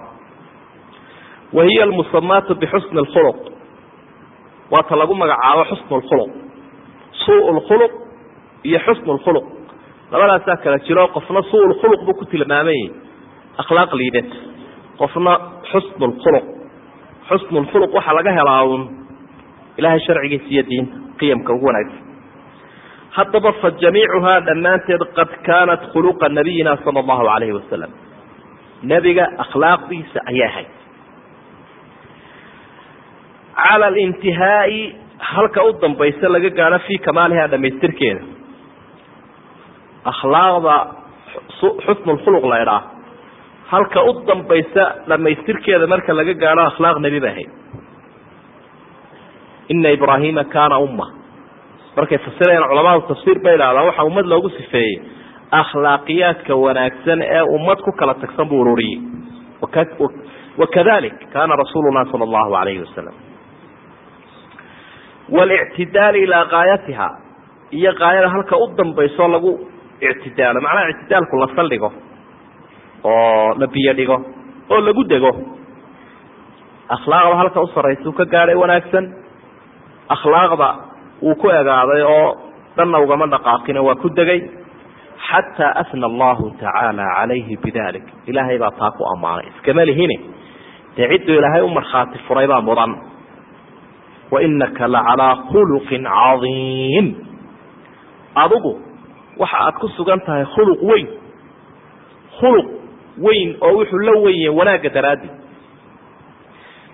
Wa hiya almusamaatu bixusni alkhuluq. Waata lagu magacaabo xusnu lkhuluq suu lkhuluq iyo xusnu lkhuluq labadaasaa kala jiro qofna suu lkhuluq buu ku tilmaamayay akhlaaq liidata. Qofna xusnu lkhuluq xusnu lkhuluq waxaa laga helaa uun ilaahay sharcigiisa iyo diinta qiyamka ugu wanaagsan. Haddaba fa jamiicuhaa dhammaanteed qad kaanat khuluqa nabiyina sala allahu calayhi wasalam nebiga akhlaaqdiisa ayay ahayd cala alintihaai halka u dambaysa laga gaadho fii kamaalihaa dhamaystirkeeda akhlaaqda xusnu lkhuluq la idhaa halka u dambaysa dhamaystirkeeda marka laga gaadho akhlaaq nebi bay ahayd. Ina ibraahima kaana umma. Markay fasirayaan culamadu tafsiir bay idhahdaan waxaa ummad loogu sifeeyey akhlaaqiyaadka wanaagsan ee ummad ku kala tagsan buu ururiyey. Wakadalik kaana rasuuluna sala allahu alayhi wasalam walictidaal ilaa gaayatiha iyo gaayada halka u dambayso lagu ictidaalo macnaha ictidaalku la saldhigo oo la biyo dhigo oo lagu dego. Akhlaaqda halka u sarraysa u ka gaadhay wanaagsan akhlaaqda wuu ku egaaday oo dhanna ugama dhaqaaqino waa ku degay. Xataa asna allahu tacaala calayhi bidalik. Ilaahay baa taa ku ammaanay. Iskama lihine? Dee cidduu ilaahay u markhaati furay baa mudan. Wainaka lacalaa khuluqin cadiim. Adigu waxa aad ku sugan tahay khuluq weyn. Khuluq weyn oo wuxuu la wen yahay wanaagga daraadii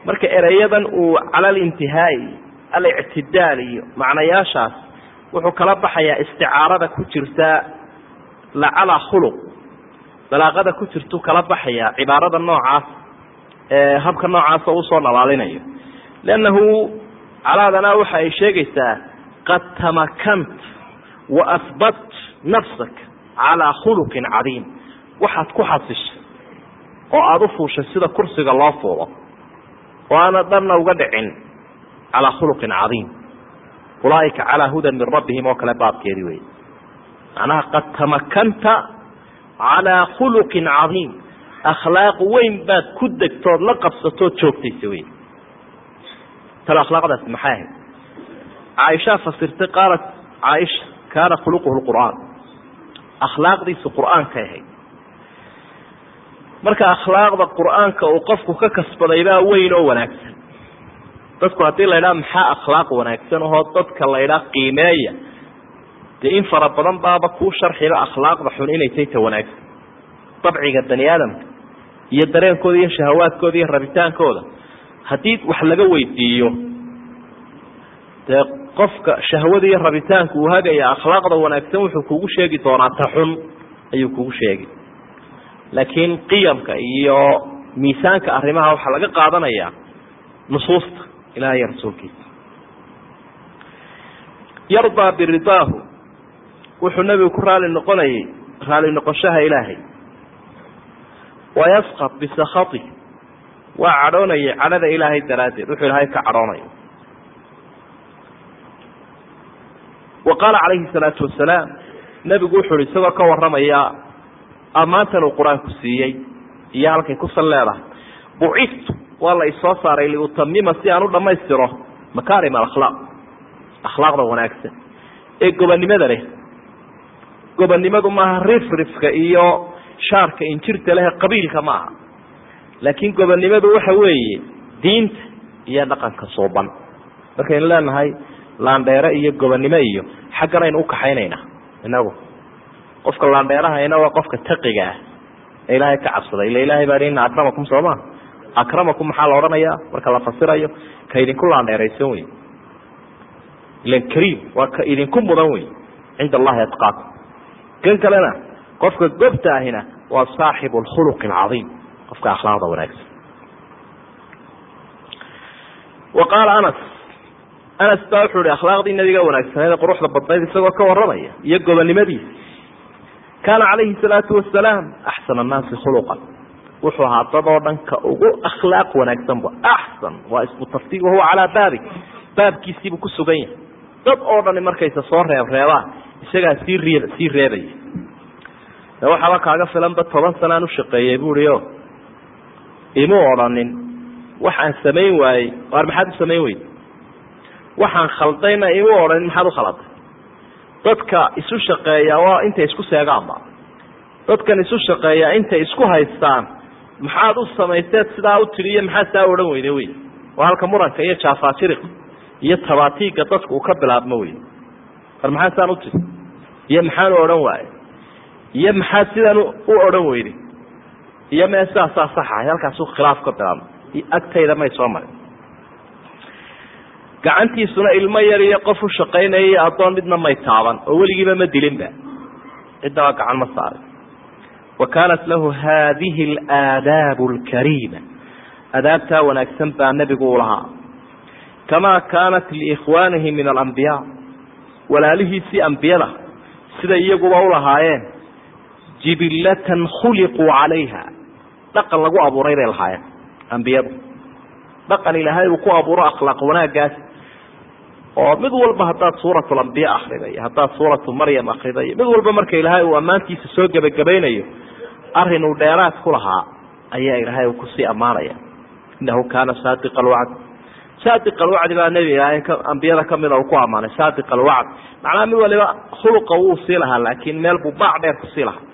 marka ereyadan uu cala alictidaal iyo macnayaashaas wuxuu kala baxayaa isticaarada ku jirta lacala khuluq. Balaaqada ku jirtuu kala baxayaa cibaarada noocaas habka noocaasa u soo dhalaalinayo liannahu calaadana waxa ay sheegaysaa qad tamakant wa ahbat nafsak calaa khuluqin cadiim waxaad ku xasishay oo aada u fuushay sida kursiga loo fuulo. Oo aana dhanna uga dhicin calaa khuluqin cadiim ulaaika calaa hudan min rabbihim oo kale baabkeedii wey macnaha qad tamakanta calaa khuluqin cadiim akhlaaq weyn baad ku degtood la qabsatood joogtaysa wey talo akhlaaqdaasi maxay ahayd? Caaishaa fasirtay qaalat caaisha kaana khuluquhu lqur'aan akhlaaqdiisu qur'aankay ahayd. Marka akhlaaqda qur'aanka uu qofku ka kasbaday baa weyn oo wanaagsan. Dadku haddii la ydhaha maxaa akhlaaq wanaagsan ahoo dadka la ydhaha qiimeeya? Dee in fara badan baaba kuu sharxiba akhlaaqda xun inay tay ta wanaagsan. Dabciga bani aadamka iyo dareenkooda iyo shahawaadkooda iyo rabitaankooda. Haddii wax laga weydiiyo dee qofka shahwada iyo rabitaanku uu hagaya akhlaaqda wanaagsan wuxuu kugu sheegi doonaa ta xun ayuu kugu sheegi laakiin qiyamka iyo miisaanka arrimaha waxaa laga qaadanayaa nusuusta ilaah iyo rasuulkiisa. Yardaa biridaahu wuxuu nebigu ku raali noqonayay raali noqoshaha ilaahay. Wayasqad bisakati waa cadhoonayay cadhada ilaahay daraaddeed wuxuu ilaahay ka cadhoonayo wa qaala calayhi salaatu wasalaam nebigu wuxu uhi isagoo ka warramaya ammaantan uu qur'aanku siiyey iyo halkay kusan leedahay. Buciftu waa la isoo saaray liutamima si aan u dhammaystiro makaarim alakhlaaq. Akhlaaqda wanaagsan. Ee gobonnimada leh gobonnimadu maaha rifrifka iyo shaarka injirta leh qabiilka ma aha laakiin gobonnimadu waxa weeye diinta iyo dhaqanka suuban. Markaynu leenahay laandheere iyo gobonnimo iyo xaggan aynu ukaxaynaynaa inagu qofka laandheerahayna waa qofka taqiga ah. Ee ilaahay ka cabsaday. Ila ilahay baa ina akramakum sooma akramakum maxaa la odhanaya marka la fasirayo ka idinku laandheeraysan wey ilan kariim waa ka idinku mudan wey cinda allahi atqaakum. Kan kalena qofka gobta ahina waa saaxibu lkhuluqi alcadiim qofka akhlaaqda wanaagsan. Wa anas anas baa wuxuu ihi akhlaaqdii nabiga wanaagsaneed ee quruxda badnayd isagoo ka warramaya iyo gobonnimadiisa kaana calayhi salaatu wasalaam axsan annaasi khuluqan. Wuxuu ahaa dad oo dhan ka ugu akhlaaq wanaagsanba axsan waa ismu taftiig wahuwa calaa baabi. Baabkiisiibuu ku sugan yahay. Dad oo dhani markaysa soo reebreebaan isagaa sii rie sii reebaya. De waxaaba kaaga filanba toban sanaan ushaqeeyey buui o imuu odhanin waxaan samayn waayey waar maxaad u samayn weyda waxaan khaldayna imuu odhanin maxaad ukhalatay dadka isu shaqeeya waa intay isku seegaanba dadkan isu shaqeeya intay isku haystaan maxaad u samaysteed sidaa u tidhi iyo maxaad saa odhan weyde wey? Waa halka muranka iyo jaafaajiriq iyo tabaatiiga dadku uu ka bilaabmo wey war maxaa saan u tidhi? Iyo maxaan u odhan waaye iyo maxaad sidan u odhan weyday iyo mee sidaasaa saxahay halkaasuu khilaaf ka bilaabmo. Agtayda may soo marin gacantiisuna ilmo yar iyo qof u shaqaynaya addoon midna may taaban oo weligiiba ma dilinba ciddaba gacan ma saarin. Wa kaanat lahu haadihi alaadaabu alkariima adaabtaa wanaagsan baa nebigu u lahaa. Kamaa kaanat liikhwaanihi min alambiyaa walaalihiisii ambiyada sida iyaguba u lahaayeen jibillatan khuliquu calayha. Dhaqan lagu abuuray bay lahaayeen ambiyadu. Dhaqan ilaahay uu ku abuuro akhlaaq wanaagaas oo mid walba haddaad suurat lambiya akriday haddaad suuratu maryam akriday mid walba marka ilaahay uu ammaantiisa soo gebagabaynayo arrin uu dheeraad ku lahaa ayaa ilaahay ku sii ammaanaya. Innahu kaana saadiqa alwacd saadiq alwacdi baa nebi ilaahay ambiyada kamida uu ku ammaanay saadiq alwacd macnaha mid waliba khuluqa wuu sii lahaa laakiin meel buu baac dheer ku sii lahaa.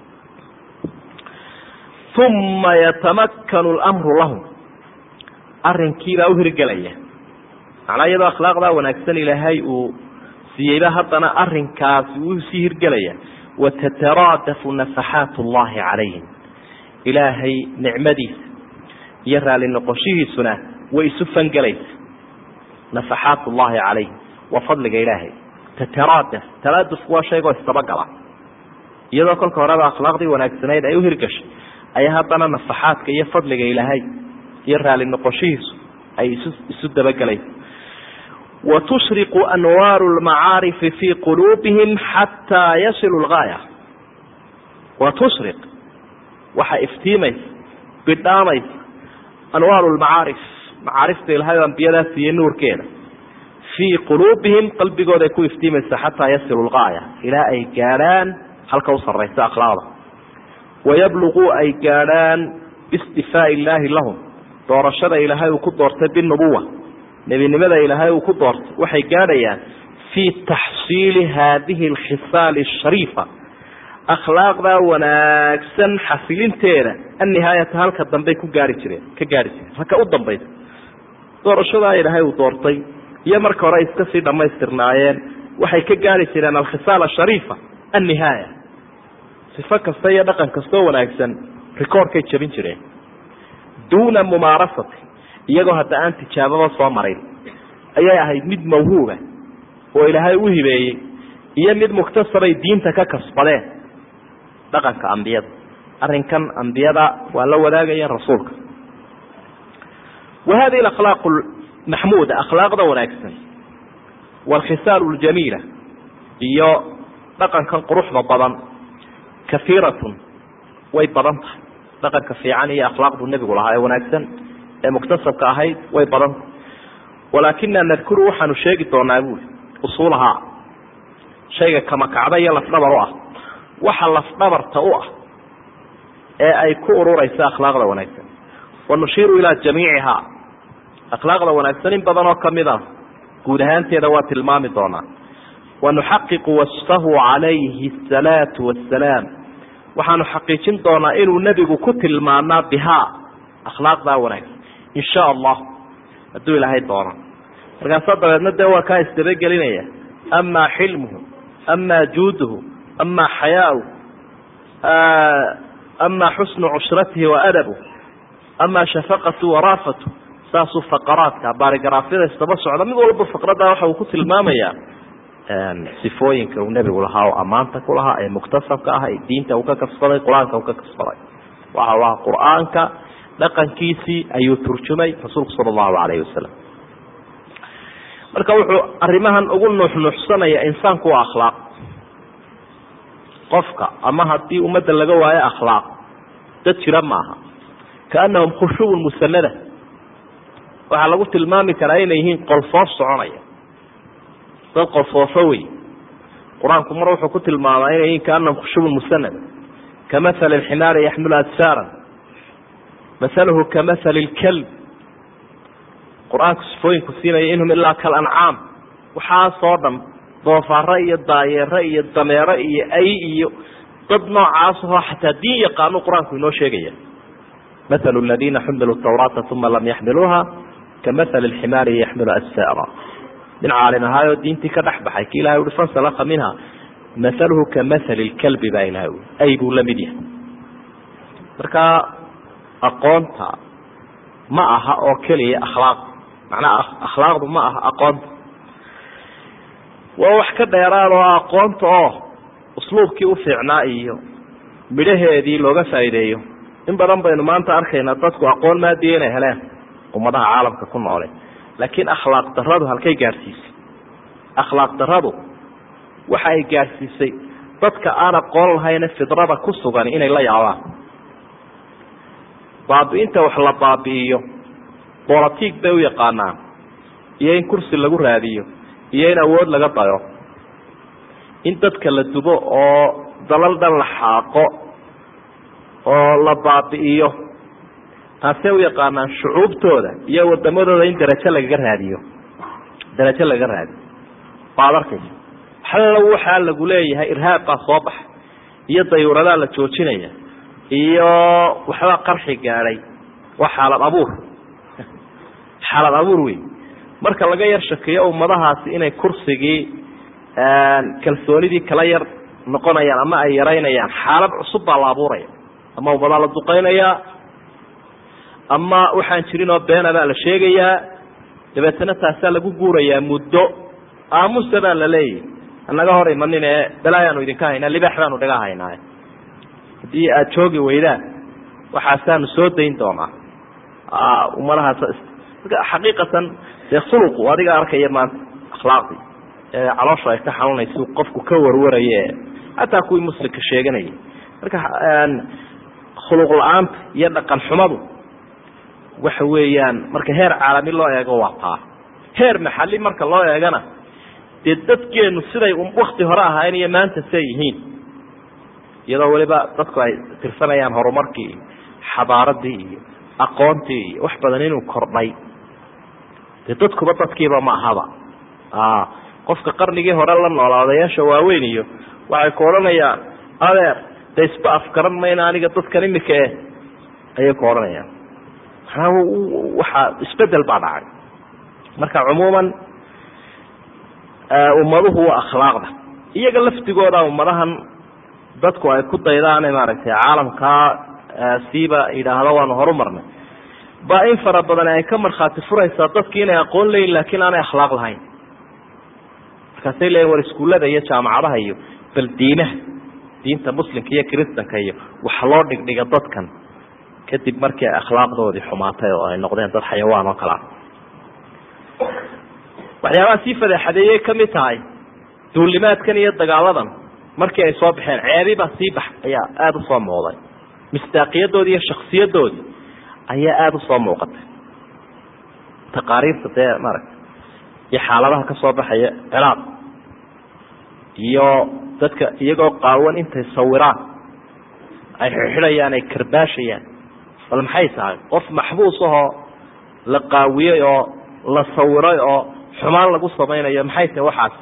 Uma yatamakkanu lmru lahum. Arrinkiibaa uhirgelaya macnaa iyadoo akhlaaqdaa wanaagsan ilaahay uu siiyeyba haddana arinkaasi wuu sii hirgelaya. Watataraadafu nafaxaat llahi calayhim. Ilaahay nicmadiisa iyo raali noqoshihiisuna way isu fangelaysa. Nafaxaat llahi calayhim. Waa fadliga ilaahay. Tataraadaf. Taraadufku waa shaygoo isdabagala iyadoo kolka horeba akhlaaqdii wanaagsanayd ay uhirgashay ayaa haddana nafaxaadka iyo fadliga ilaahay iyo raali noqoshihiisu ay isu isu dabagelaysa anwaaru lmacaarifi fii quluubihim xataa yasilu lgaaya wa tushriq waxa iftiimaysa bidhaamaysa anwaaru lmacaarif macaarifta ilahay o ambiyadaa siiyey nuurkeeda fii quluubihim qalbigooda ay ku iftiimaysa xataa yasilu lgaaya ilaa ay gaadhaan halka u saraysa wayabluquu ay gaadhaan biistifaa'i illaahi lahum doorashada ilaahay uu ku doortay binubuwa nebinimada ilaahay uu ku doortay waxay gaadhayaan fii taxsiili haadihi alkhisaali ashariifa akhlaaqdaa wanaagsan xasilinteeda annihaayata halka dambey ku gaari jireen ka gaari jireen halka u dambaysa. Doorashadaa ilaahay uu doortay iyo marka hore iska sii dhammaystirnaayeen waxay ka gaari jireen alkhisaal ashariifa annihaaya sifo kasta iyo dhaqan kastoo wanaagsan rikoorkay jabin jireen. Duuna mumaarasati iyagoo hadda aan tijaababa soo marin ayay ahayd mid mawhuuba oo ilaahay u hibeeyey iyo mid muktasabay diinta ka kasbadeen dhaqanka ambiyada. Arrinkan ambiyada waa la wadaagayeen rasuulka. Wa hadihi akhlaaq maxmuuda akhlaaqda wanaagsan waalkhisaal ljamiila iyo dhaqankan quruxda badan kaiiratun way badan tahay. Dhaqanka fiican iyo akhlaaqdu nebigu lahaa ee wanaagsan ee muktasabka ahayd way badanta walaakina nadkuru waxaanu sheegi doonaa buuli usuulahaa shayga kamakacda iyo lafdhabar u ah. Waxa lafdhabarta u ah ee ay ku ururaysa akhlaaqda wanaagsan. Wanushiiru ilaa jamiicihaa akhlaaqda wanaagsan in badan oo ka mid a guud ahaanteeda waa tilmaami doonaa. Wanuxaqiqu wasfahu calayhi asalaatu wassalaam. Waxaanu xaqiijin doonaa inuu nebigu ku tilmaanaa bihaa akhlaaqdaa wanaagsan in sha allah hadduu ilaahay doono. Markaasa dabeedna dee waa kaa isdabagelinaya. Amaa xilmuhu amaa juuduhu amaa xayaauhu amaa xusnu cushratihi wa adabu amaa shafaqatu waraafatu. Saasuu faqaraadka baarigaraafyada isdaba socda. Mid walba faqraddaa waxa uu ku tilmaamayaa sifooyinka uu nebigu lahaa oo ammaanta ku lahaa ee muktasabka ah ee diinta uu ka kasbaday qur'aanka uu ka kasbaday waxa u qur'aanka dhaqankiisii ayuu turjumay rasuulku sala allahu calayhi wasalam marka wuxuu arrimahan ugu nuuxnuuxsanaya insaanku waa akhlaaq. Qofka ama haddii ummadda laga waayo akhlaaq dad jira maaha kaanahum khushuubun musanada waxaa lagu tilmaami karaa inay yihiin qolfoof soconaya. Dad qolfoofo wey qur'aanku mar wuxuu ku tilmaamaa inay yihiin kaanahum khushuubun musanada kamahali alximaari yaxmilu asfaaran mahaluhu kamahali lkalb qur'aanku sifooyinku siinaya inhum ilaa kal ancaam waxaasoo dhan doofaaro iyo daayeero iyo dameero iyo ay iyo dad noocaasahoo xataa diin yaqaanu qur'aanku inoo sheegaya. Mahalu ladiina xumiluu tawraata uma lam yaxmiluuha kamahali lximaari yaxmilu asfaara nin caalim diintii ka dhex baxay ki ilahay uhi fansalaka minha mahaluhu kamahali lkalbi baa ilahay ui ay buu la yahay. Marka aqoonta ma aha oo keliya akhlaaq. Macnaa akhlaaqdu ma aha aqoonta. Waa wax ka dheeraad oo aqoonta oo usluubkii ufiicnaa iyo midhaheedii looga faa'iideeyo. In badan baynu maanta arkaynaa dadku aqoon maadiya inay heleen ummadaha caalamka ku noole. Laakiin akhlaaq daradu halkay gaadhsiisay akhlaaq daradu waxa ay gaadhsiisay dadka aan aqoon lahayne fidrada ku sugan inay la yaabaan baabi'inta wax la baabi'iyo. Bolotig bay u yaqaanaan. Iyo in kursi lagu raadiyo. Iyo in awood laga dayo in dadka la dubo oo dalal dhan la xaaqo. Oo la baabi'iyo. Taasay u yaqaanaan shucuubtooda iyo wadamadooda in darajo lagaga raadiyo. Darajo lagaga raadiyo. Waad arkaysa. Xalla waxaa lagu leeyahay irhaab baa soo baxa. Iyo dayuuradaa la joojinaya iyo waxbaa qarxi gaadhay waa xaalad abuur. Xaalad abuur wey marka laga yar shakeeyo ummadahaasi inay kursigii kalsoonidii kala yar noqonayaan ama ay yaraynayaan xaalad cusub baa la abuuraya. Ama ummadaa la duqaynayaa ama waxaan jirin oo beena baa la sheegayaa dabeetana taasaa lagu guurayaa muddo aamusa baa la leeyahy anaga hor imanin ee balaayaanu idinka haynaa libaax baanu dhaga haynaa haddii aada joogi weydaan waxaasaanu soo dayn doonaa. Ummadahaas marka xaqiiqatan dee khuluqu adiga arkaya maanta akhlaaqdii ee caloosha ay ka xanuunaysa qofku ka warwaraye. Xataa kuwii muslimka sheeganayay. Marka khuluq la'aanta iyo dhaqan xumadu waxa weeyaan marka heer caalami loo eego waa taa. Heer maxali marka loo eegana dee dadkeenu siday wakti hore ahaayeen iyo maanta siay yihiin iyadoo weliba dadku ay tirsanayaan horumarkii iyo xadaaradii iyo aqoontii iyo wax badan inuu kordhay. Dee dadkuba dadkiiba ma ahaba. Qofka qarnigii hore la noolaa odayaasha waaweyn iyo waxay ku odhanayaan adeer de afgaran mayna aniga dadkan imika eh? ayay ku odhanayaan. Manaa waxaa isbeddel baa dhacay. Marka cumuuman ummaduhu waa akhlaaqda. Iyaga laftigooda ummadahan dadku ay ku daydaan maaragtay caalamkaa siiba yidhaahdo waanu horumarnay. Baa in fara badan ay ka markhaati furaysaa dadki inay aqoon leeyiin laakiin aanay akhlaaq lahayn. Markaasay leeyiin war iskuullada iyo jaamacadaha iyo bal diinaha diinta muslimka iyo kiristanka iyo waxa loo dhigdhiga dadkan. Kadib markii ay akhlaaqdoodii xumaatay oo ay noqdeen dad xayawaan oo kale ah. Waxyaabaha sii fadeexadeeyey ka mid tahay duulimaadkan iyo dagaaladan markii ay soo baxeen ceebibaa sii bax ayaa aada u soo muuqday. Misdaaqiyadoodii iyo shaksiyadoodii ayaa aada u soo muuqatay. Taqaariirta dee maaragta iyo xaaladaha ka soo baxaya ciraaq iyo dadka iyagoo qaawan intay sawiraan ay xidhayaan ay karbaashayaan. Bal maxay tahay? Qof maxbuus ahoo la qaawiyey oo la sawiray oo xumaan lagu samaynayo maxay tahay waxaas?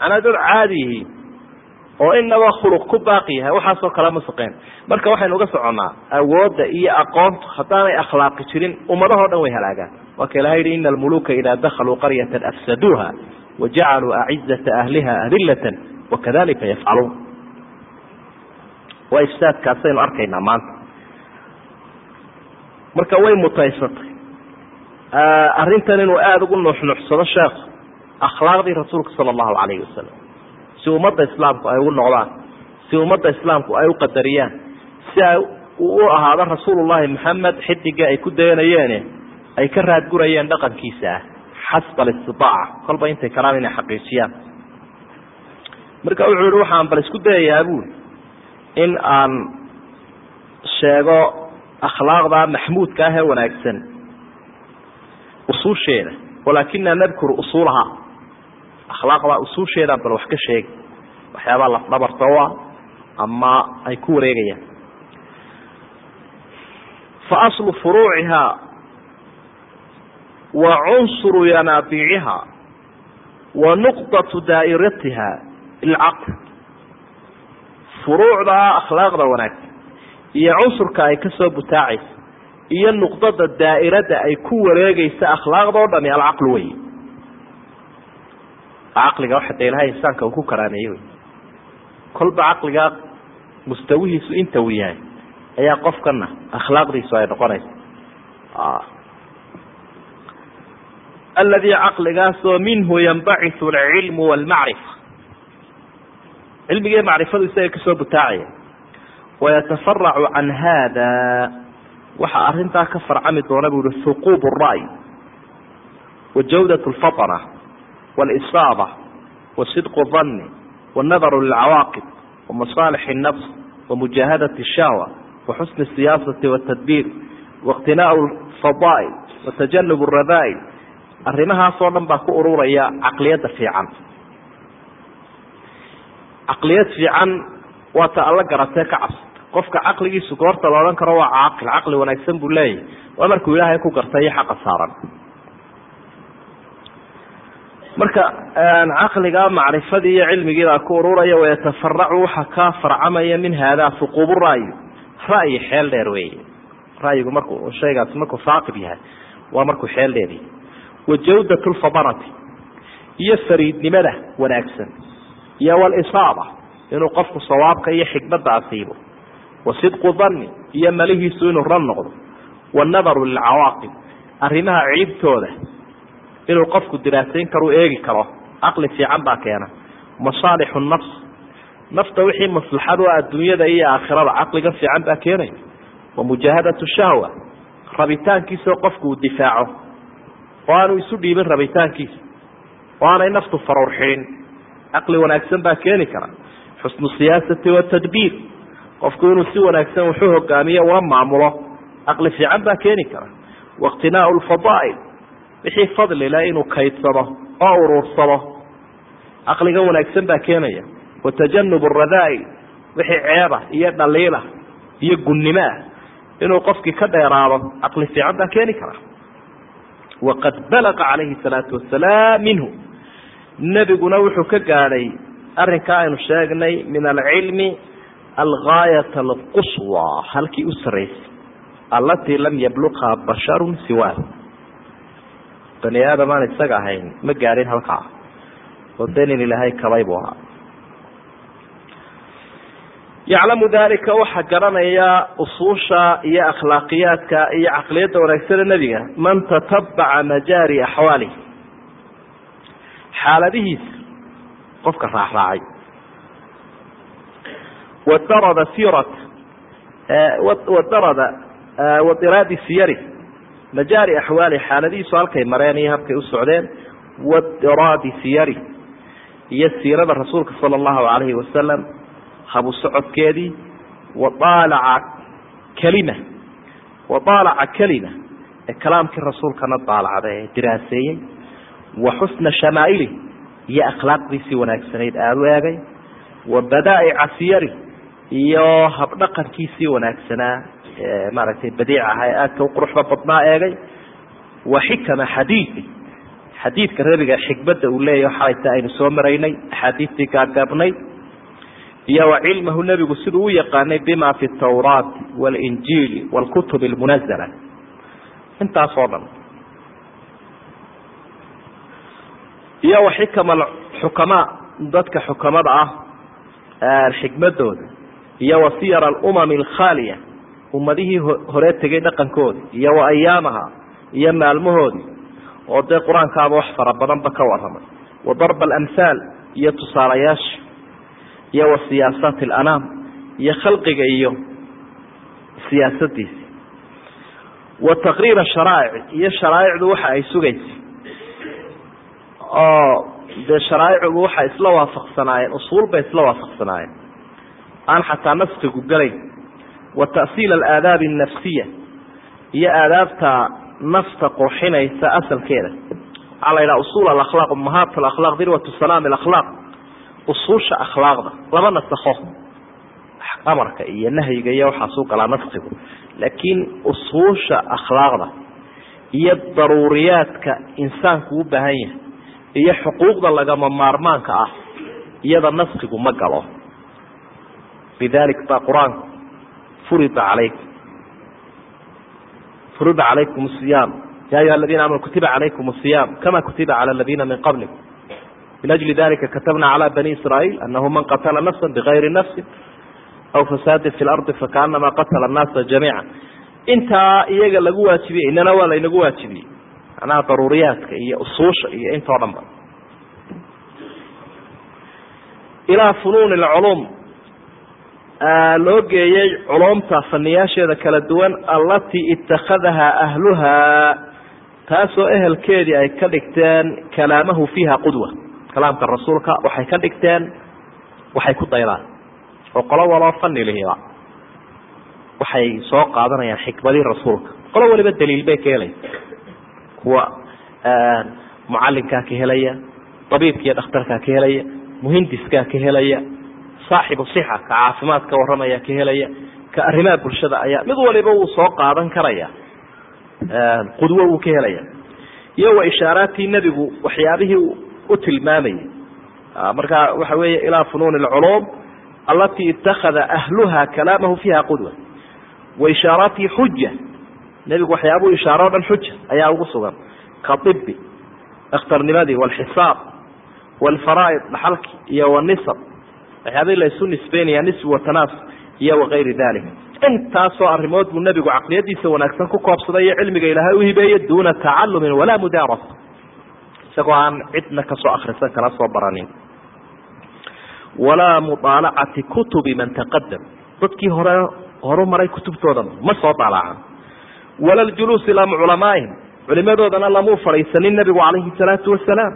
Manaa dad caadi yihiin oo inaba khuluq ku baaqi yahay waxaasoo kale ma saqeen marka waxaynu uga soconnaa awoodda iyo aqoontu haddaanay akhlaaqi jirin ummadahoo dhan way halaagaan. Waa ka ilaha yihi ina almuluka idaa dakaluu qaryatan afsaduuha wajacaluu acizata ahliha adilatan wakadalika yafcaluun. Waa ifsaadkaasaynu arkaynaa maanta. Marka way mutaysatay. Arrintan inuu aada ugu nuuxnuuxsado sheekhu akhlaaqdii rasuulka sala allahu calayhi wasalam si ummadda islaamku ay ugu noqdaan si ummadda islaamku ay u qadariyaan si ay u ahaado rasuulullahi maxamed xidigii ay ku dayanayeene ay ka raadgurayeen dhaqankiisa ah xasba alistitaaca kolba intay karaan inay xaqiijiyaan. Marka wuxuu yihi waxaan bal isku dayayaa buuri in aan sheego akhlaaqda maxmuudka ah ee wanaagsan usuusheeda walaakina nadkuru usuulahaa akhlaaqda usuusheedaan bal wax ka sheegi waxyaabaa ah ama ay ku wareegayaan. Fa aslu furuucihaa wa cunsuru yanaabiiciha wa nuqdatu daa'iratiha ilcaql furuucda akhlaaqda wanaagsan iyo cunsurka ay ka soo iyo nuqdada daa'irada ay ku wareegaysa akhlaaqda o dhami alcaqlu wey caqliga waxa dee ilahay insaanka uu ku karaaneeye wey. Kolba caqligaa mustawihiisu inta uu yahay ayaa qofkana akhlaaqdiisu ay noqonaysa. Ah. Aladii caqligaasoo minhu yanbaciu alcilmu walmacrifa cilmigiiyo macrifadu isaga ka soo butaacaya? Wayatafaracu can haada waxaa arintaa ka farcami doona bu uhi huquub ray wa jawdat lfatna wاlisaaba wasidq الظani wالnadaru lilcawaaqib وmasaalix الnafs وmujaahadaة الshahوة وxusn الsiyaasaةi والtadbiir واqtinaaء الfadaa'il وatajanub الrada'il arrimahaasoo dhan baa ku ururaya caqliyadda fiican caqliyad fiican waa ta alla garatee ka cabsata qofka caqligiisu goorta la odhan karo waa caaqil caqli wanaagsan buu leeyahy waa markuu ilaahay ku gartay iyo xaqa saaran marka caqliga macrifadii iyo cilmigiibaa ku ururaya wayatafaracu waxa ka farcamaya min haadaa fuquubu ra'yi ra'yi xeel dheer wey ra'yigu markuu shaygaasi markuu saaqib yahay waa markuu xeel dheer yahay. Wa jawdat lfadanati iyo fariidnimada wanaagsan iyo walisaaba inuu qofku sawaabka iyo xikmadda asiibo. Wa sidqu danni iyo malihiisu inuu ran noqdo. Wanadaru lilcawaaqib arrimaha ciibtooda inuu qofku diraasayn karo eegi karo caqli fiican baa keena. Masaalixu nafs nafta wixii maslaxad u adduunyada iyo aakhirada caqliga fiican baa keenaya wa mujaahadatu shahwa rabitaankiisao qofku uu difaaco. Oo aanu isu dhiibin rabitaankiisa oo aanay naftu farowr xidhin caqli wanaagsan baa keeni kara. Xusnu siyaasati watadbiir qofku inuu si wanaagsan wuxuu hogaamiyo una maamulo. Caqli fiican baa keeni kara. Waiqtinaau lfadaa'il wixii fadlile inuu kaydsado oo uruursado caqliga wanaagsan baa keenaya. Watajanub radaa'i wixii ceeba iyo dhaliila iyo gunnimo ah inuu qofkii ka dheeraado caqli fiican baa keeni kara waqad balaqa calayhi salaatu wasalaam minhu. Nebiguna wuxuu ka gaadhay arrinkaa aynu sheegnay min alcilmi algaayat alquswa halkii u sarraysay allatii lam yabluqha basharun siwaahu bani aadam aan isaga ahayn ma gaadhin halkaa. Oo ilaahay kabay buu ahaa. Yaclamu dalika waxaa garanaya usuusha iyo akhlaaqiyaadka iyo caqliyadda wanaagsane nebiga man tatabaca majaari axwaalih xaaladihiisa qofka raacraacay wadarada sirat wadarada wadiraadi siyari majaari axwaali xaaladihiisu halkay mareen iyo habkay u socdeen wadiraadi siyari iyo siirada rasuulka sala allahu alayhi wasalam habu socodkeedii wadaalaca kalima wadaalaca kalima ee kalaamkii rasuulkana daalacda ee diraaseeyey wa xusna shamaa'ili iyo akhlaaqdiisii wanaagsanayd aada u eegay wa badaa'ica siyari iyo habdhaqankiisii wanaagsanaa maaragtay badiic aha ee aadka u quruxda badnaa eegay. Wa xikama xadiidi. Xadiidka nabiga xikmadda uu leeyahy xalayta aynu soo maraynay axaadiistii gaagaabnayd iyo wa cilmahu nebigu siduu u yaqaanay bima fi tawraati walinjiili wاlkutub اlmunazala intaas oo dhan. Iyo wa xikama xukamaa dadka xukamada ah xikmadooda iyo wa siyar alumam alkhaaliya ummadihii hore tegay dhaqankooda iyo wa ayaamaha iyo maalmahoodii oo dee qur'aankaaba wax fara badanba ka waramay. Wa darba alamhaal iyo tusaalayaasha iyo wa siyaasaat alanaam iyo khalqiga iyo siyaasadiisi wa taqriir sharaa'ic iyo sharaaicdu waxa ay sugaysa. Oo dee sharaaicigu waxay isla waafaqsanaayeen usuul bay isla waafaqsanaayeen. Aan xataa naskigu gelayn wa ta'siil alaadaabi annafsiya iyo aadaabta nafta qurxinaysa asalkeeda. Waxaa la yidhaha usuul alakhlaaq umahaat alakhlaaq dirwatu salaam alakhlaaq. Usuusha akhlaaqda lama nasakho. Amarka iyo nahyiga iyo waxaasuu galaa naskigu laakiin usuusha akhlaaqda iyo daruuriyaadka insaanku u baahan yahay iyo xuquuqda lagama maarmaanka ah iyada naskigu ma galo. Lidalik baa qur'aanku furida calaykum furida calaykum siyaam ya ayuha aladiina aamanu kutiba calaykum siyaam kama kutiba cala aladiina min qablikum min ajli dalika katabna cala bani israa'iil anahu man qatala nafsa bigayri nafsi aw fasaadin fi lardi fakaanama qatala annaasa jamiica intaa iyaga lagu waajibiyey inana waa laynagu waajibiyey macnaha daruuriyaadka iyo usuusha iyo intoo dhan ilaa funuun alculuum loo geeyey culumta faniyaasheeda kala duwan allatii ittakhadahaa ahluhaa taasoo ehelkeedii ay ka dhigteen kalaamahu fiiha qudwa. Kalaamka rasuulka waxay ka dhigteen waxay ku daydaan oo qolo waloo fani lihiba waxay soo qaadanayaan xikmadii rasuulka. Qolo waliba daliil bay ka helaysa kuwa mucalinkaa ka helaya abiibka iyo dhakhtarkaa ka helaya muhindiskaa ka helaya saaxibu sixa ka caafimaad ka waramaya ka helaya ka arrimaha bulshada ayaa mid waliba wuu soo qaadan karaya qudwo wuu ka helaya. Iyo wa ishaaraatii nebigu waxyaabihii u tilmaamayay marka waxa weeye ilaa funuuni alculuum alatii itakada ahluha kalaamahu fiiha qudwa. Wa ishaaraatii xuja nebigu waxyaabuu ishaaro dhan xuja ayaa ugu sugan. Ka ibi akhtarnimadii walxisaab walfaraa'id dhaxalki iyo wanisab waxyaabihii laysu nisbeynaya nisbi watanaas iyo wakayri dalik intaasoo arrimood buu nebigu caqliyadiisa wanaagsan ku koobsaday iyo cilmiga ilaahay u hibeeye duuna tacalumin walaa mudaarasa isagoo aan cidna ka soo akrisan kana soo baranin walaa muaalacati kutubi man taqadam dadkii hore horu maray kutubtooda ma soo daalacan wala ljuluus ilaa culamaa'ihim culimadoodana lamuu fadhiisanin nebigu calayhi salaatu wasalaam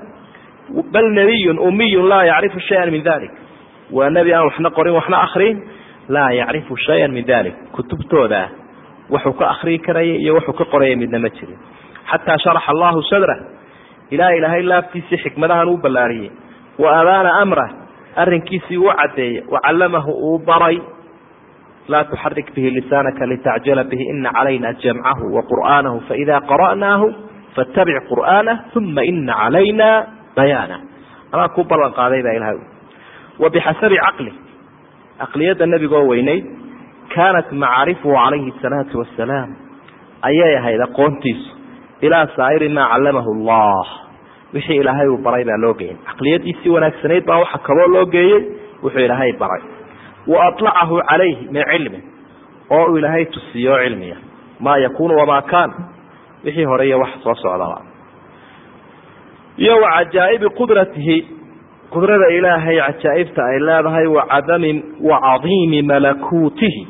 bal nebiyun umiyun laa yacrifu shayan min dalik waa nebi aan waxna qorin waxna akrin laa yacrifu shaya min dalik. Kutubtooda waxuu ka akrii karaya iyo waxuu ka qoraya midna ma jirin. Xataa sharaxa allahu sadra ilaa ilaahay laaftiisii xikmadahan uu ballaariyey wa abaana amrah arrinkiisii uu caddeeyey wacallamahu uu baray. Laa tuxarik bihi lisaanaka litacjala bihi ina calayna jamcahu waqur'aanahu faida qara'naahu fattabic qur'aanah uma ina calayna bayaana. Anaa ku ballan qaaday baa ilahay wabixasabi caqli. Caqliyadda nebigoo weynayd kaanat macaarifuhu calayhi salaatu wasalaam ayay ahayd aqoontiisu. Ilaa saa'iri maa callamahu allah. Wixii ilaahay uu baray baa loo geeyey. Caqliyadiisii wanaagsanayd baa waxa kaloo loo geeyey wuxuu ilaahay baray. Wa alacahu calayhi min cilmi oo uu ilaahay tusiyo cilmiya maa yakuunu wamaa kaan wixii hore iyo wax soo socdaba iyo wa cajaa'ibi qudratihi qudrada ilaahay cajaa'ibta ay leedahay wacadami wa cadiimi malakuutihi.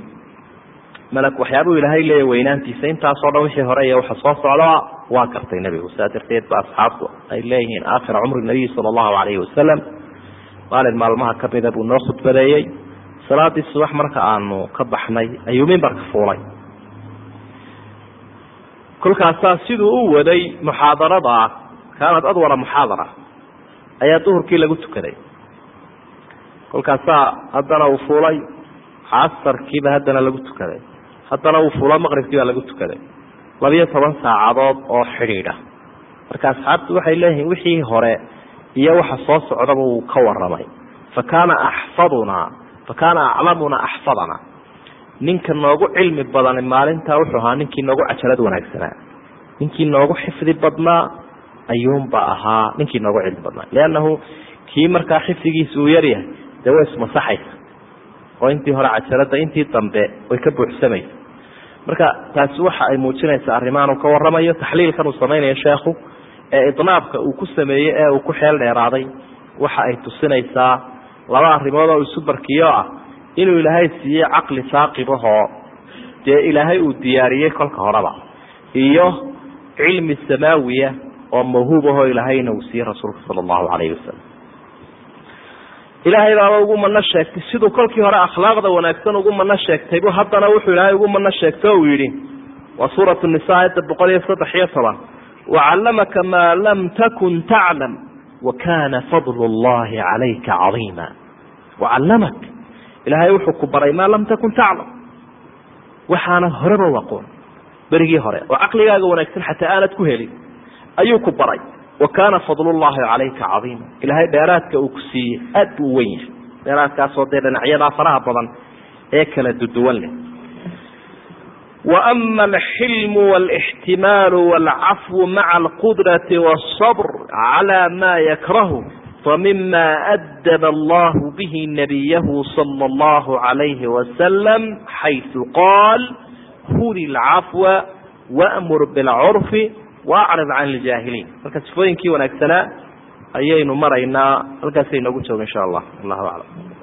Mala waxyaabuu ilaahay leeya weynaantiisa. Intaasoo dhan wixii hore iyo waxa soo socdaa waa gartay nebigu saa darteed ba asxaabtu ay leeyihiin aakhira cumri nabiyi sala allahu calayhi wasalam maalin maalmaha kamida buu noo khudbadeeyey. Salaadii subax marka aanu ka baxnay ayuu mimbarka fuulay. Kolkaasaa siduu u waday muxaadarada. Kaanad adwara muxaadara ayaa duhurkii lagu tukaday. kolkaasaa haddana uu fuulay casarkiiba haddana lagu tukaday. haddana uu fuulo maqribkii baa lagu tukaday. labiyo toban saacadood oo xidhiidha. marka asxaabtu waxay leeyihiin wixii hore iyo waxa soo socdaba uu ka waramay fa kaana axfadunaa fa kaana aclamunaa axfadana. ninka noogu cilmi badani maalintaa wuxuu ahaa ninkii noogu cajalad wanaagsanaa. ninkii noogu xifdi badnaa ayuunba ahaa ninkii noogu cilmi badnaa. Liannahu kii markaa xifdigiisa uu yaryahay dee way ismasaxaysa oo intii hore cajalada intii dambe way ka buuxsamaysa. Marka taasi waxa ay muujinaysaa arrimahan ka waramayo taxliilkan uu samaynayo sheekhu ee idnaabka uu ku sameeyey ee uu ku xeel dheeraaday. Waxa ay tusinaysaa laba arrimood oo isu barkiyo ah inuu ilaahay siiyey caqli saaqibahoo dee ilaahay uu diyaariyey kolka horeba iyo cilmi samaawiya oo mawhuubahoo ilaahayna uu siiyey rasuulka sala allahu calayhi wasalam ilaahay baaba ugu mano sheegtay siduu kolkii hore akhlaaqda wanaagsan ugu mano sheegtay bu haddana wuxuu ilaahay ugu mano sheegtay uu yidhi waa suuratu nisa aayadda boqol iyo saddex iyo toban wacallamaka maa lam takun taclam wa kana fadlu llahi calayka cadiima. Wacallamak ilaahay wuxuu ku baray maa lam takun taclam waxaanad horeba u aqoon berigii hore oo caqligaaga wanaagsan xataa aanad ku helin ayuu ku baray. Wa kaana fadlullahi calayka cadiima ilaahay dheeraadka uu ku siiyey aad buu u wen yahay. Dheeraadkaasoo dee dhinacyadaa faraha badan ee kala duduwan leh. Wa ama alxilmu walixtimaalu walcafwu maca alqudrati waasabr cala ma yakrahu famima adaba allahu bihi nabiyahu sala allahu calayhi wasalam xaysu qaal hudi lcafwa waamur bilcurfi waacrid can iljaahiliin marka sifooyinkii wanaagsanaa ayaynu maraynaa halkaasay noogu jooga insha allah. Allahu aclam